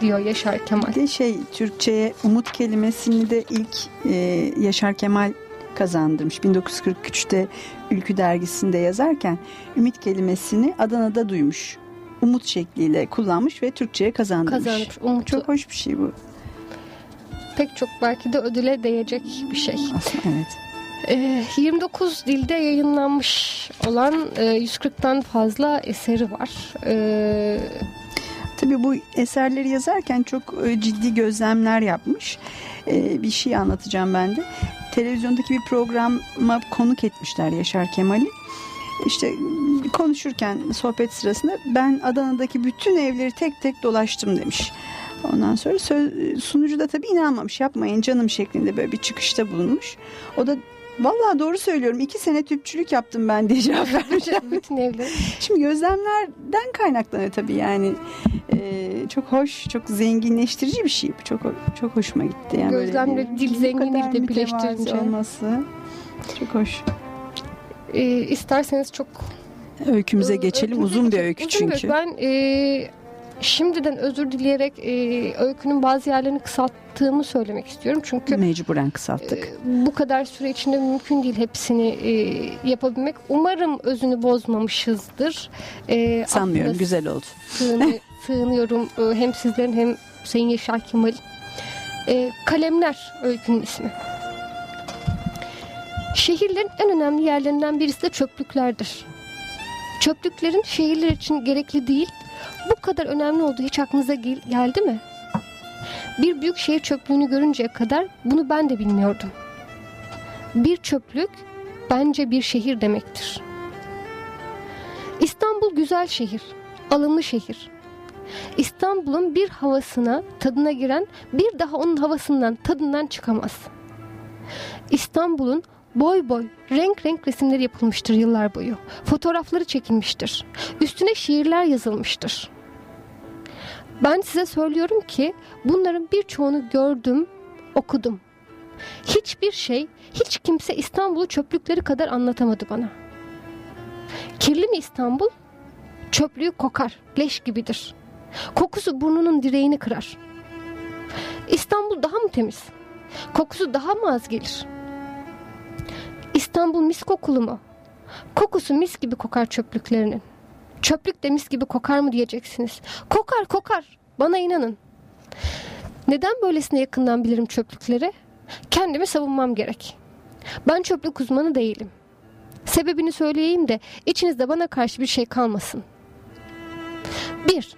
diyor Yaşar Kemal. Bir de şey Türkçe'ye umut kelimesini de ilk e, Yaşar Kemal kazandırmış. 1943'te Ülkü dergisinde yazarken ümit kelimesini Adana'da duymuş. Umut şekliyle kullanmış ve Türkçe'ye kazandırmış. Kazanmış umutu. Çok hoş bir şey bu Pek çok belki de ödüle değecek bir şey. aslında. Evet. Ee, 29 dilde yayınlanmış olan e, 140'tan fazla eseri var. Ee, Tabii bu eserleri yazarken çok e, ciddi gözlemler yapmış. E, bir şey anlatacağım ben de. Televizyondaki bir programa konuk etmişler Yaşar Kemal'i. İşte konuşurken sohbet sırasında ben Adana'daki bütün evleri tek tek dolaştım demiş. Ondan sonra söz, sunucu da tabii inanmamış yapmayın canım şeklinde böyle bir çıkışta bulunmuş. O da Vallahi doğru söylüyorum. İki sene tüpçülük yaptım ben diye cevap vermişim. Bütün evleri. Şimdi gözlemlerden kaynaklanıyor tabii yani. Ee, çok hoş, çok zenginleştirici bir şey. bu. Çok çok hoşuma gitti. Yani Gözlemle dil zenginliği de birleştirince. olması çok hoş. Ee, isterseniz çok Öykümüze geçelim. öykümüze Uzun bir öykü Uzun bir çünkü. Ben e, şimdiden özür dileyerek e, öykünün bazı yerlerini kısalttığımı söylemek istiyorum. Çünkü Mecburen kısalttık. e, bu kadar süre içinde mümkün değil hepsini e, yapabilmek. Umarım özünü bozmamışızdır. E, Sanmıyorum. Güzel oldu. sığını- sığınıyorum e, hem sizlerin hem Sayın Yaşar Kemal'in. E, Kalemler öykünün ismi. Şehirlerin en önemli yerlerinden birisi de çöplüklerdir. Çöplüklerin şehirler için gerekli değil, bu kadar önemli olduğu hiç aklınıza gel- geldi mi? Bir büyük şehir çöplüğünü görünceye kadar bunu ben de bilmiyordum. Bir çöplük bence bir şehir demektir. İstanbul güzel şehir, alımlı şehir. İstanbul'un bir havasına, tadına giren bir daha onun havasından, tadından çıkamaz. İstanbul'un boy boy, renk renk resimleri yapılmıştır yıllar boyu. Fotoğrafları çekilmiştir. Üstüne şiirler yazılmıştır. Ben size söylüyorum ki bunların birçoğunu gördüm, okudum. Hiçbir şey, hiç kimse İstanbul'u çöplükleri kadar anlatamadı bana. Kirli mi İstanbul? Çöplüğü kokar, leş gibidir. Kokusu burnunun direğini kırar. İstanbul daha mı temiz? Kokusu daha mı az gelir? İstanbul mis kokulu mu? Kokusu mis gibi kokar çöplüklerinin. Çöplük de mis gibi kokar mı diyeceksiniz. Kokar kokar. Bana inanın. Neden böylesine yakından bilirim çöplükleri? Kendimi savunmam gerek. Ben çöplük uzmanı değilim. Sebebini söyleyeyim de içinizde bana karşı bir şey kalmasın. 1.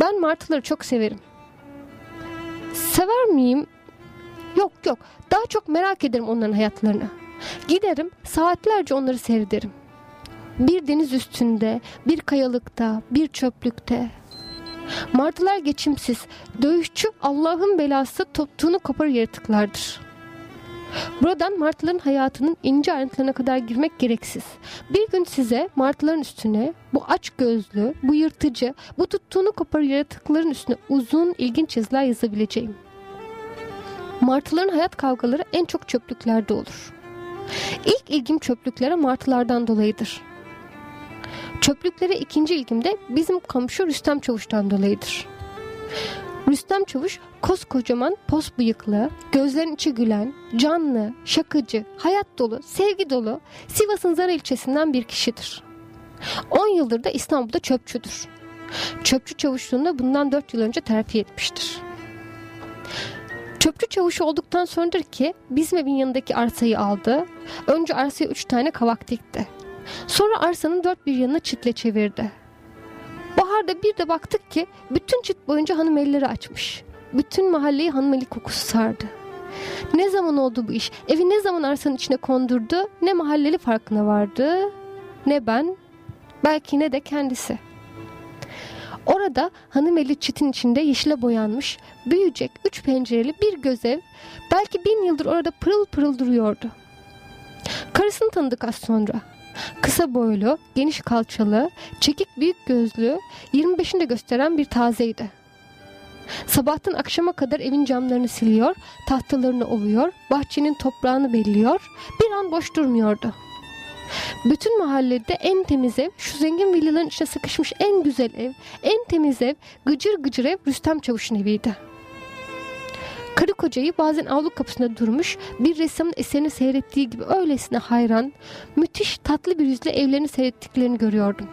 Ben martıları çok severim. Sever miyim? Yok yok. Daha çok merak ederim onların hayatlarını. Giderim saatlerce onları seyrederim. Bir deniz üstünde, bir kayalıkta, bir çöplükte. Martılar geçimsiz, dövüşçü Allah'ın belası tuttuğunu kopar yaratıklardır. Buradan martıların hayatının ince ayrıntılarına kadar girmek gereksiz. Bir gün size martıların üstüne bu aç gözlü, bu yırtıcı, bu tuttuğunu kopar yaratıkların üstüne uzun ilginç yazılar yazabileceğim. Martıların hayat kavgaları en çok çöplüklerde olur. İlk ilgim çöplüklere martılardan dolayıdır. Çöplüklere ikinci ilgim de bizim komşu Rüstem Çavuş'tan dolayıdır. Rüstem Çavuş koskocaman pos bıyıklı, gözlerin içi gülen, canlı, şakacı, hayat dolu, sevgi dolu Sivas'ın Zara ilçesinden bir kişidir. 10 yıldır da İstanbul'da çöpçüdür. Çöpçü çavuşluğunda bundan 4 yıl önce terfi etmiştir. Çöpçü çavuş olduktan sonradır ki bizim evin yanındaki arsayı aldı. Önce arsaya 3 tane kavak dikti. Sonra arsanın dört bir yanına çitle çevirdi. Baharda bir de baktık ki bütün çit boyunca hanım elleri açmış. Bütün mahalleyi hanım eli kokusu sardı. Ne zaman oldu bu iş? Evi ne zaman arsanın içine kondurdu? Ne mahalleli farkına vardı? Ne ben? Belki ne de kendisi. Orada hanımeli çitin içinde yeşile boyanmış, büyüyecek üç pencereli bir gözev belki bin yıldır orada pırıl pırıl duruyordu. Karısını tanıdık az sonra. Kısa boylu, geniş kalçalı, çekik büyük gözlü, 25'ini de gösteren bir tazeydi. Sabahtan akşama kadar evin camlarını siliyor, tahtalarını ovuyor, bahçenin toprağını belliyor, bir an boş durmuyordu. Bütün mahallede en temiz ev, şu zengin villaların içine sıkışmış en güzel ev, en temiz ev, gıcır gıcır ev Rüstem Çavuş'un eviydi. Karı kocayı bazen avlu kapısında durmuş bir ressamın eserini seyrettiği gibi öylesine hayran, müthiş tatlı bir yüzle evlerini seyrettiklerini görüyordum.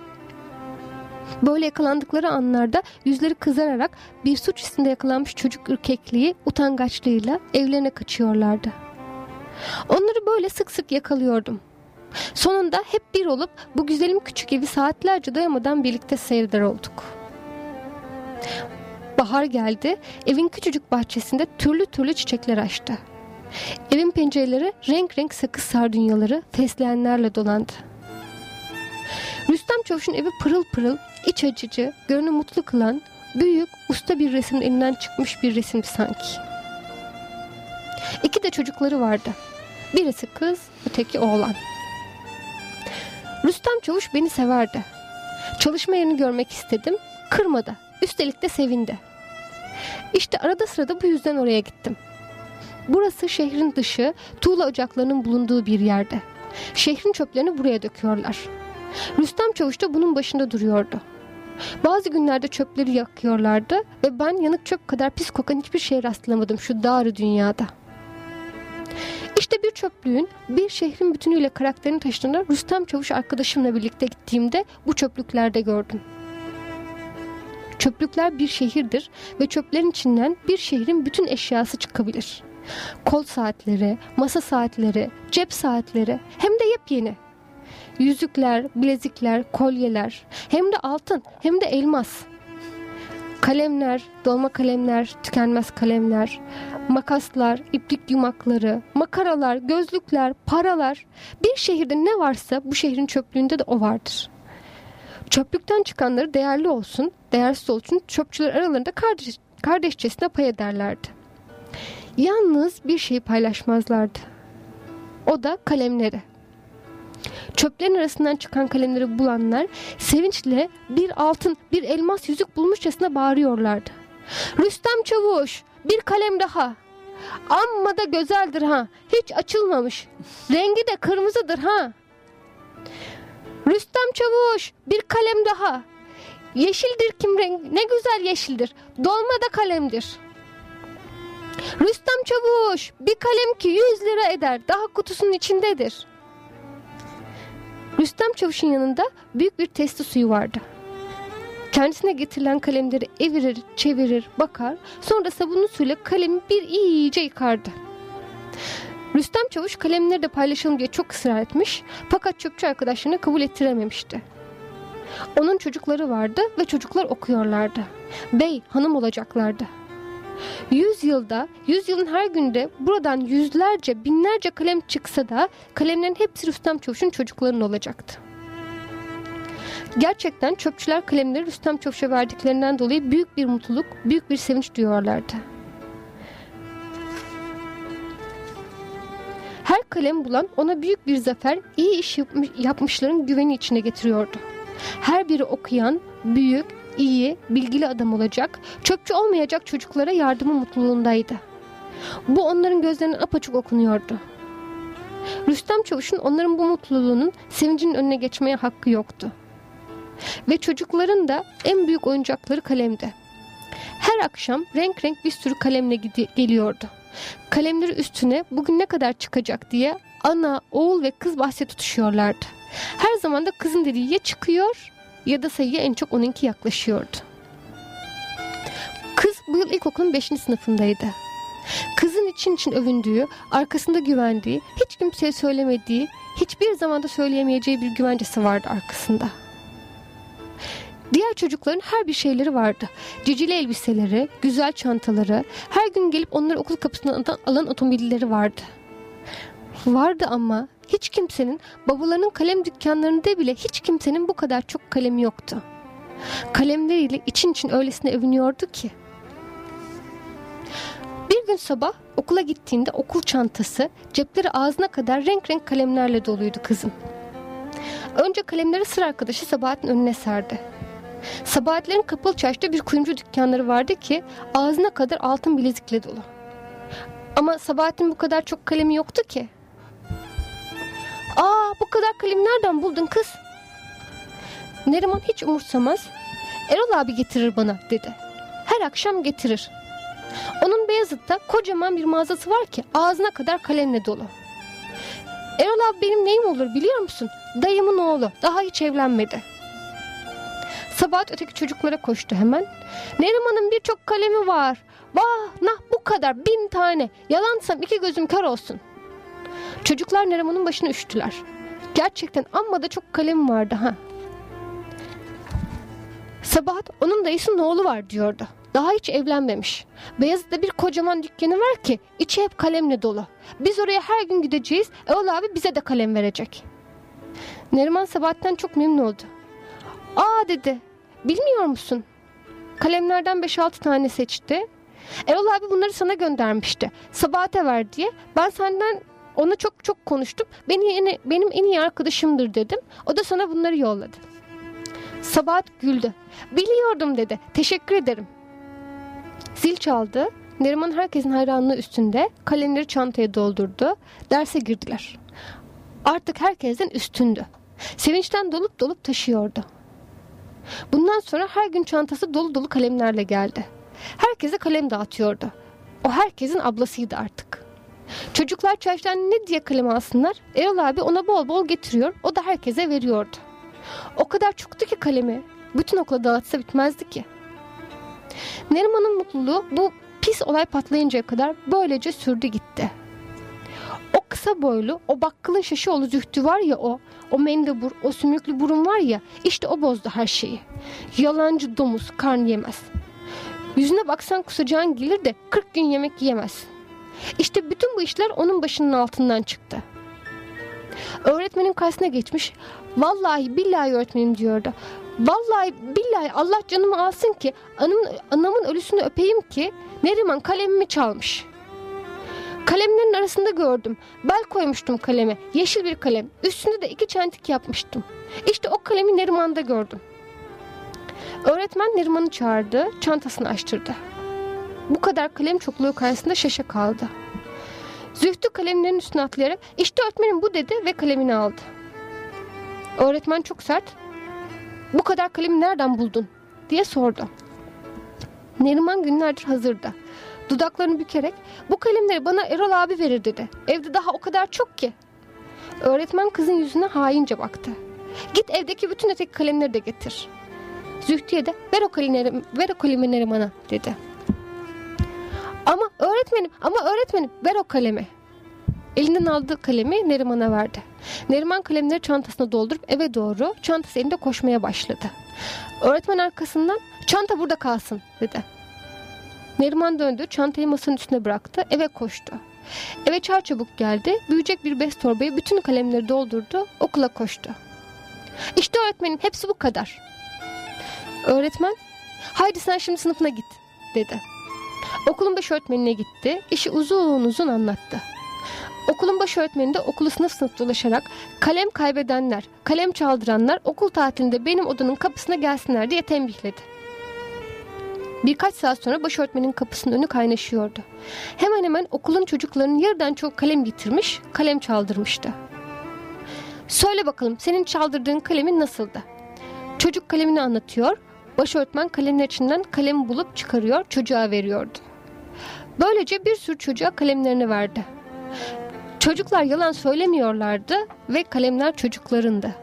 Böyle yakalandıkları anlarda yüzleri kızararak bir suç üstünde yakalanmış çocuk ürkekliği utangaçlığıyla evlerine kaçıyorlardı. Onları böyle sık sık yakalıyordum. Sonunda hep bir olup bu güzelim küçük evi saatlerce doyamadan birlikte seyreder olduk. Bahar geldi, evin küçücük bahçesinde türlü türlü çiçekler açtı. Evin pencereleri renk renk sakız sardunyaları fesleğenlerle dolandı. Rüstem Çavuş'un evi pırıl pırıl, iç açıcı, gönlü mutlu kılan, büyük, usta bir resmin elinden çıkmış bir resimdi sanki. İki de çocukları vardı. Birisi kız, öteki oğlan. Rüstem Çavuş beni severdi. Çalışma yerini görmek istedim. Kırmadı. Üstelik de sevindi. İşte arada sırada bu yüzden oraya gittim. Burası şehrin dışı, tuğla ocaklarının bulunduğu bir yerde. Şehrin çöplerini buraya döküyorlar. Rüstem Çavuş da bunun başında duruyordu. Bazı günlerde çöpleri yakıyorlardı ve ben yanık çöp kadar pis kokan hiçbir şeye rastlamadım şu dar dünyada. İşte bir çöplüğün bir şehrin bütünüyle karakterini taşıdığını Rüstem Çavuş arkadaşımla birlikte gittiğimde bu çöplüklerde gördüm. Çöplükler bir şehirdir ve çöplerin içinden bir şehrin bütün eşyası çıkabilir. Kol saatleri, masa saatleri, cep saatleri hem de yepyeni. Yüzükler, bilezikler, kolyeler hem de altın hem de elmas. Kalemler, dolma kalemler, tükenmez kalemler, makaslar, iplik yumakları, makaralar, gözlükler, paralar. Bir şehirde ne varsa bu şehrin çöplüğünde de o vardır. Çöplükten çıkanları değerli olsun, değersiz olsun çöpçüler aralarında kardeş, kardeşçesine pay ederlerdi. Yalnız bir şeyi paylaşmazlardı. O da kalemleri. Çöplerin arasından çıkan kalemleri bulanlar sevinçle bir altın, bir elmas yüzük bulmuşçasına bağırıyorlardı. Rüstem Çavuş, bir kalem daha. Amma da güzeldir ha. Hiç açılmamış. Rengi de kırmızıdır ha. Rüstem Çavuş, bir kalem daha. Yeşildir kim renk? Ne güzel yeşildir. Dolma da kalemdir. Rüstem Çavuş, bir kalem ki 100 lira eder. Daha kutusunun içindedir. Rüstem Çavuş'un yanında büyük bir testi suyu vardı. Kendisine getirilen kalemleri evirir, çevirir, bakar. Sonra sabunlu suyla kalemi bir iyice yıkardı. Rüstem Çavuş kalemleri de paylaşalım diye çok ısrar etmiş. Fakat çöpçü arkadaşlarını kabul ettirememişti. Onun çocukları vardı ve çocuklar okuyorlardı. Bey, hanım olacaklardı. Yüz yılda, yüz yılın her günde buradan yüzlerce, binlerce kalem çıksa da kalemlerin hepsi Rüstem Çavuş'un çocuklarının olacaktı. Gerçekten çöpçüler kalemleri Rüstem Çavuş'a verdiklerinden dolayı büyük bir mutluluk, büyük bir sevinç duyuyorlardı. Her kalem bulan ona büyük bir zafer, iyi iş yapmış- yapmışların güveni içine getiriyordu. Her biri okuyan, büyük, iyi, bilgili adam olacak, çöpçü olmayacak çocuklara yardımı mutluluğundaydı. Bu onların gözlerinden apaçık okunuyordu. Rüstem Çavuş'un onların bu mutluluğunun sevincinin önüne geçmeye hakkı yoktu. Ve çocukların da en büyük oyuncakları kalemdi. Her akşam renk renk bir sürü kalemle geliyordu. Kalemleri üstüne bugün ne kadar çıkacak diye ana, oğul ve kız bahse tutuşuyorlardı. Her zaman da kızın dediği ya çıkıyor ya da sayıya en çok onunki yaklaşıyordu. Kız bu yıl ilkokulun 5. sınıfındaydı. Kızın için için övündüğü, arkasında güvendiği, hiç kimseye söylemediği, hiçbir zamanda söyleyemeyeceği bir güvencesi vardı arkasında. Diğer çocukların her bir şeyleri vardı. Cicili elbiseleri, güzel çantaları, her gün gelip onları okul kapısından alan otomobilleri vardı. Vardı ama hiç kimsenin babalarının kalem dükkanlarında bile hiç kimsenin bu kadar çok kalemi yoktu. Kalemleriyle için için öylesine övünüyordu ki. Bir gün sabah okula gittiğinde okul çantası cepleri ağzına kadar renk renk kalemlerle doluydu kızım. Önce kalemleri sıra arkadaşı Sabahat'in önüne serdi. Sabahatlerin kapalı çarşıda bir kuyumcu dükkanları vardı ki ağzına kadar altın bilezikle dolu. Ama Sabahat'in bu kadar çok kalemi yoktu ki. Aa bu kadar kalemi nereden buldun kız? Neriman hiç umursamaz. Erol abi getirir bana dedi. Her akşam getirir. Onun Beyazıt'ta kocaman bir mağazası var ki ağzına kadar kalemle dolu. Erol abi benim neyim olur biliyor musun? Dayımın oğlu. Daha hiç evlenmedi. Sabahat öteki çocuklara koştu hemen. Neriman'ın birçok kalemi var. Vah nah bu kadar bin tane. Yalansam iki gözüm kör olsun. Çocuklar Neriman'ın başına üştüler. Gerçekten amma da çok kalem vardı ha. Sabahat onun dayısının oğlu var diyordu. Daha hiç evlenmemiş. Beyazıt'ta bir kocaman dükkanı var ki içi hep kalemle dolu. Biz oraya her gün gideceğiz. Erol abi bize de kalem verecek. Neriman Sabahat'tan çok memnun oldu. Aa dedi. Bilmiyor musun? Kalemlerden 5-6 tane seçti. Erol abi bunları sana göndermişti. Sabahat'e ver diye. Ben senden Ona çok çok konuştum. Beni yeni, benim en iyi arkadaşımdır dedim. O da sana bunları yolladı. Sabahat güldü. Biliyordum dedi. Teşekkür ederim. Zil çaldı. Neriman herkesin hayranlığı üstünde. Kalemleri çantaya doldurdu. Derse girdiler. Artık herkesten üstündü. Sevinçten dolup dolup taşıyordu. Bundan sonra her gün çantası dolu dolu kalemlerle geldi. Herkese kalem dağıtıyordu. O herkesin ablasıydı artık. Çocuklar çarşıdan ne diye kalem alsınlar? Erol abi ona bol bol getiriyor. O da herkese veriyordu. O kadar çoktu ki kalemi. Bütün okula dağıtsa bitmezdi ki. Neriman'ın mutluluğu bu pis olay patlayıncaya kadar böylece sürdü gitti. O kısa boylu, o bakkalın şaşı zühtü var ya o, o mendebur, o sümüklü burun var ya, işte o bozdu her şeyi. Yalancı domuz, karn yemez. Yüzüne baksan kusacağın gelir de 40 gün yemek yiyemez. İşte bütün bu işler onun başının altından çıktı. Öğretmenin karşısına geçmiş. Vallahi billahi öğretmenim diyordu. Vallahi billahi Allah canımı alsın ki anamın, anamın ölüsünü öpeyim ki Neriman kalemimi çalmış. Kalemlerin arasında gördüm. Bel koymuştum kaleme. Yeşil bir kalem. Üstünde de iki çentik yapmıştım. İşte o kalemi Neriman'da gördüm. Öğretmen Neriman'ı çağırdı. Çantasını açtırdı. Bu kadar kalem çokluğu karşısında şaşa kaldı. Zühtü kalemlerin üstüne atlayarak işte öğretmenim bu dedi ve kalemini aldı. Öğretmen çok sert. Bu kadar kalemi nereden buldun? diye sordu. Neriman günlerdir hazırda. Dudaklarını bükerek bu kalemleri bana Erol abi verir dedi. Evde daha o kadar çok ki. Öğretmen kızın yüzüne haince baktı. Git evdeki bütün öteki kalemleri de getir. Zühtü'ye de ver o kalemleri, ver o kalemi Neriman'a dedi. Ama öğretmenim ama öğretmenim ver o kalemi. Elinden aldığı kalemi Neriman'a verdi. Neriman kalemleri çantasına doldurup eve doğru çantası elinde koşmaya başladı. Öğretmen arkasından çanta burada kalsın dedi. Neriman döndü çantayı masanın üstüne bıraktı eve koştu. Eve çarçabuk geldi büyüyecek bir bez torbaya bütün kalemleri doldurdu okula koştu. İşte öğretmenim hepsi bu kadar. Öğretmen haydi sen şimdi sınıfına git dedi. Okulun baş öğretmenine gitti. işi uzun uzun anlattı. Okulun baş öğretmeni de okulu sınıf sınıf dolaşarak kalem kaybedenler, kalem çaldıranlar okul tatilinde benim odanın kapısına gelsinler diye tembihledi. Birkaç saat sonra baş öğretmenin kapısının önü kaynaşıyordu. Hemen hemen okulun çocuklarının yarıdan çok kalem getirmiş, kalem çaldırmıştı. Söyle bakalım senin çaldırdığın kalemin nasıldı? Çocuk kalemini anlatıyor, baş öğretmen kalemler içinden kalemi bulup çıkarıyor, çocuğa veriyordu. Böylece bir sürü çocuğa kalemlerini verdi. Çocuklar yalan söylemiyorlardı ve kalemler çocuklarındı.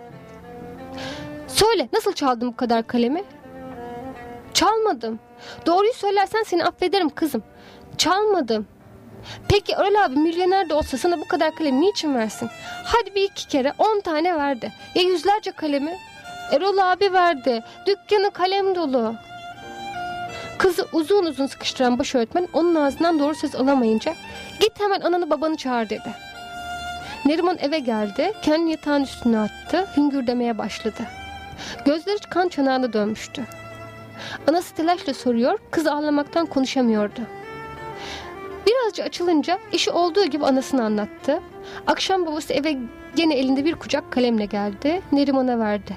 Söyle nasıl çaldın bu kadar kalemi? Çalmadım. Doğruyu söylersen seni affederim kızım. Çalmadım. Peki Erol abi milyoner de olsa sana bu kadar kalemi niçin versin? Hadi bir iki kere on tane verdi. Ya yüzlerce kalemi? Erol abi verdi. Dükkanı kalem dolu. Kızı uzun uzun sıkıştıran baş öğretmen onun ağzından doğru söz alamayınca git hemen ananı babanı çağır dedi. Neriman eve geldi, kendini yatağın üstüne attı, hüngürdemeye başladı. Gözleri kan çanağına dönmüştü. Anası telaşla soruyor, kız ağlamaktan konuşamıyordu. Birazcık açılınca işi olduğu gibi anasını anlattı. Akşam babası eve gene elinde bir kucak kalemle geldi, Neriman'a verdi.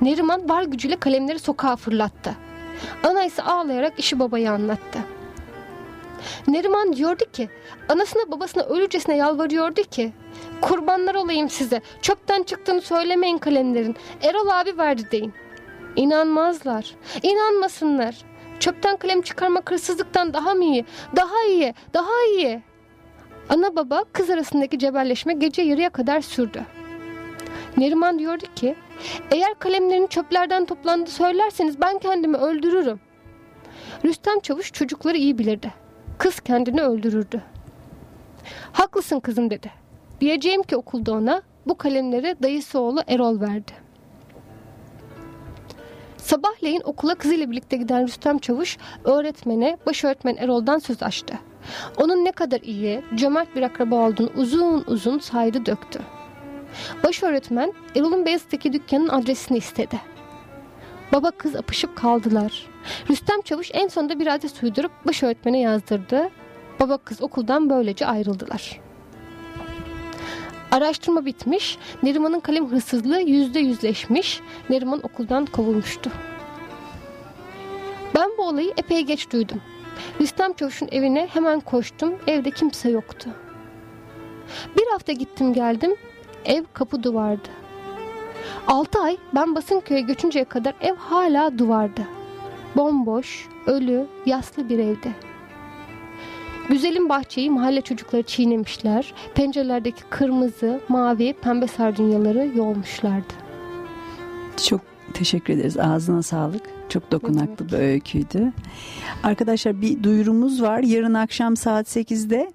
Neriman var gücüyle kalemleri sokağa fırlattı. Ana ise ağlayarak işi babaya anlattı. Neriman diyordu ki anasına babasına ölücesine yalvarıyordu ki kurbanlar olayım size çöpten çıktığını söylemeyin kalemlerin Erol abi verdi deyin. İnanmazlar inanmasınlar çöpten kalem çıkarmak hırsızlıktan daha mı iyi daha iyi daha iyi. Ana baba kız arasındaki cebelleşme gece yarıya kadar sürdü. Neriman diyordu ki eğer kalemlerin çöplerden toplandığı söylerseniz ben kendimi öldürürüm. Rüstem Çavuş çocukları iyi bilirdi. Kız kendini öldürürdü. Haklısın kızım dedi. Diyeceğim ki okulda ona bu kalemleri dayısı oğlu Erol verdi. Sabahleyin okula kızıyla birlikte giden Rüstem Çavuş öğretmene baş öğretmen Erol'dan söz açtı. Onun ne kadar iyi, cömert bir akraba olduğunu uzun uzun saydı döktü. Baş öğretmen Erol'un Beyazıt'taki dükkanın adresini istedi. Baba kız apışıp kaldılar. Rüstem Çavuş en sonunda bir adres uydurup baş öğretmene yazdırdı. Baba kız okuldan böylece ayrıldılar. Araştırma bitmiş. Neriman'ın kalem hırsızlığı yüzde yüzleşmiş. Neriman okuldan kovulmuştu. Ben bu olayı epey geç duydum. Rüstem Çavuş'un evine hemen koştum. Evde kimse yoktu. Bir hafta gittim geldim. Ev kapı duvardı. Altı ay ben Basınköy'e göçünceye kadar ev hala duvarda. Bomboş, ölü, yaslı bir evde. Güzelim bahçeyi mahalle çocukları çiğnemişler. Pencerelerdeki kırmızı, mavi, pembe sardunyaları yolmuşlardı. Çok teşekkür ederiz. Ağzına sağlık. Çok dokunaklı bir öyküydü. Arkadaşlar bir duyurumuz var. Yarın akşam saat 8'de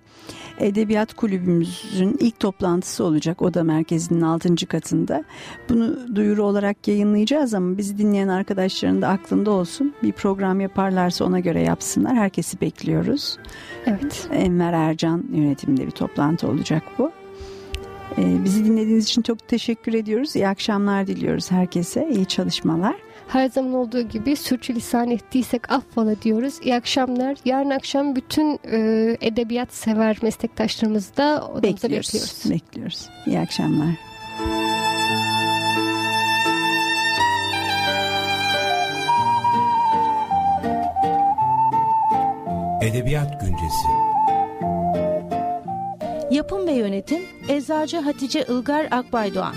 Edebiyat Kulübümüzün ilk toplantısı olacak Oda Merkezi'nin 6. katında. Bunu duyuru olarak yayınlayacağız ama bizi dinleyen arkadaşların da aklında olsun. Bir program yaparlarsa ona göre yapsınlar. Herkesi bekliyoruz. Evet. Enver Ercan yönetiminde bir toplantı olacak bu. Ee, bizi dinlediğiniz için çok teşekkür ediyoruz. İyi akşamlar diliyoruz herkese. İyi çalışmalar. Her zaman olduğu gibi sürçülisan ettiysek affola diyoruz. İyi akşamlar. Yarın akşam bütün e, edebiyat sever meslektaşlarımızı da odamıza Bekliyoruz. bekliyoruz. Bekliyoruz. İyi akşamlar. Edebiyat Güncesi Yapım ve yönetim Eczacı Hatice Ilgar Akbaydoğan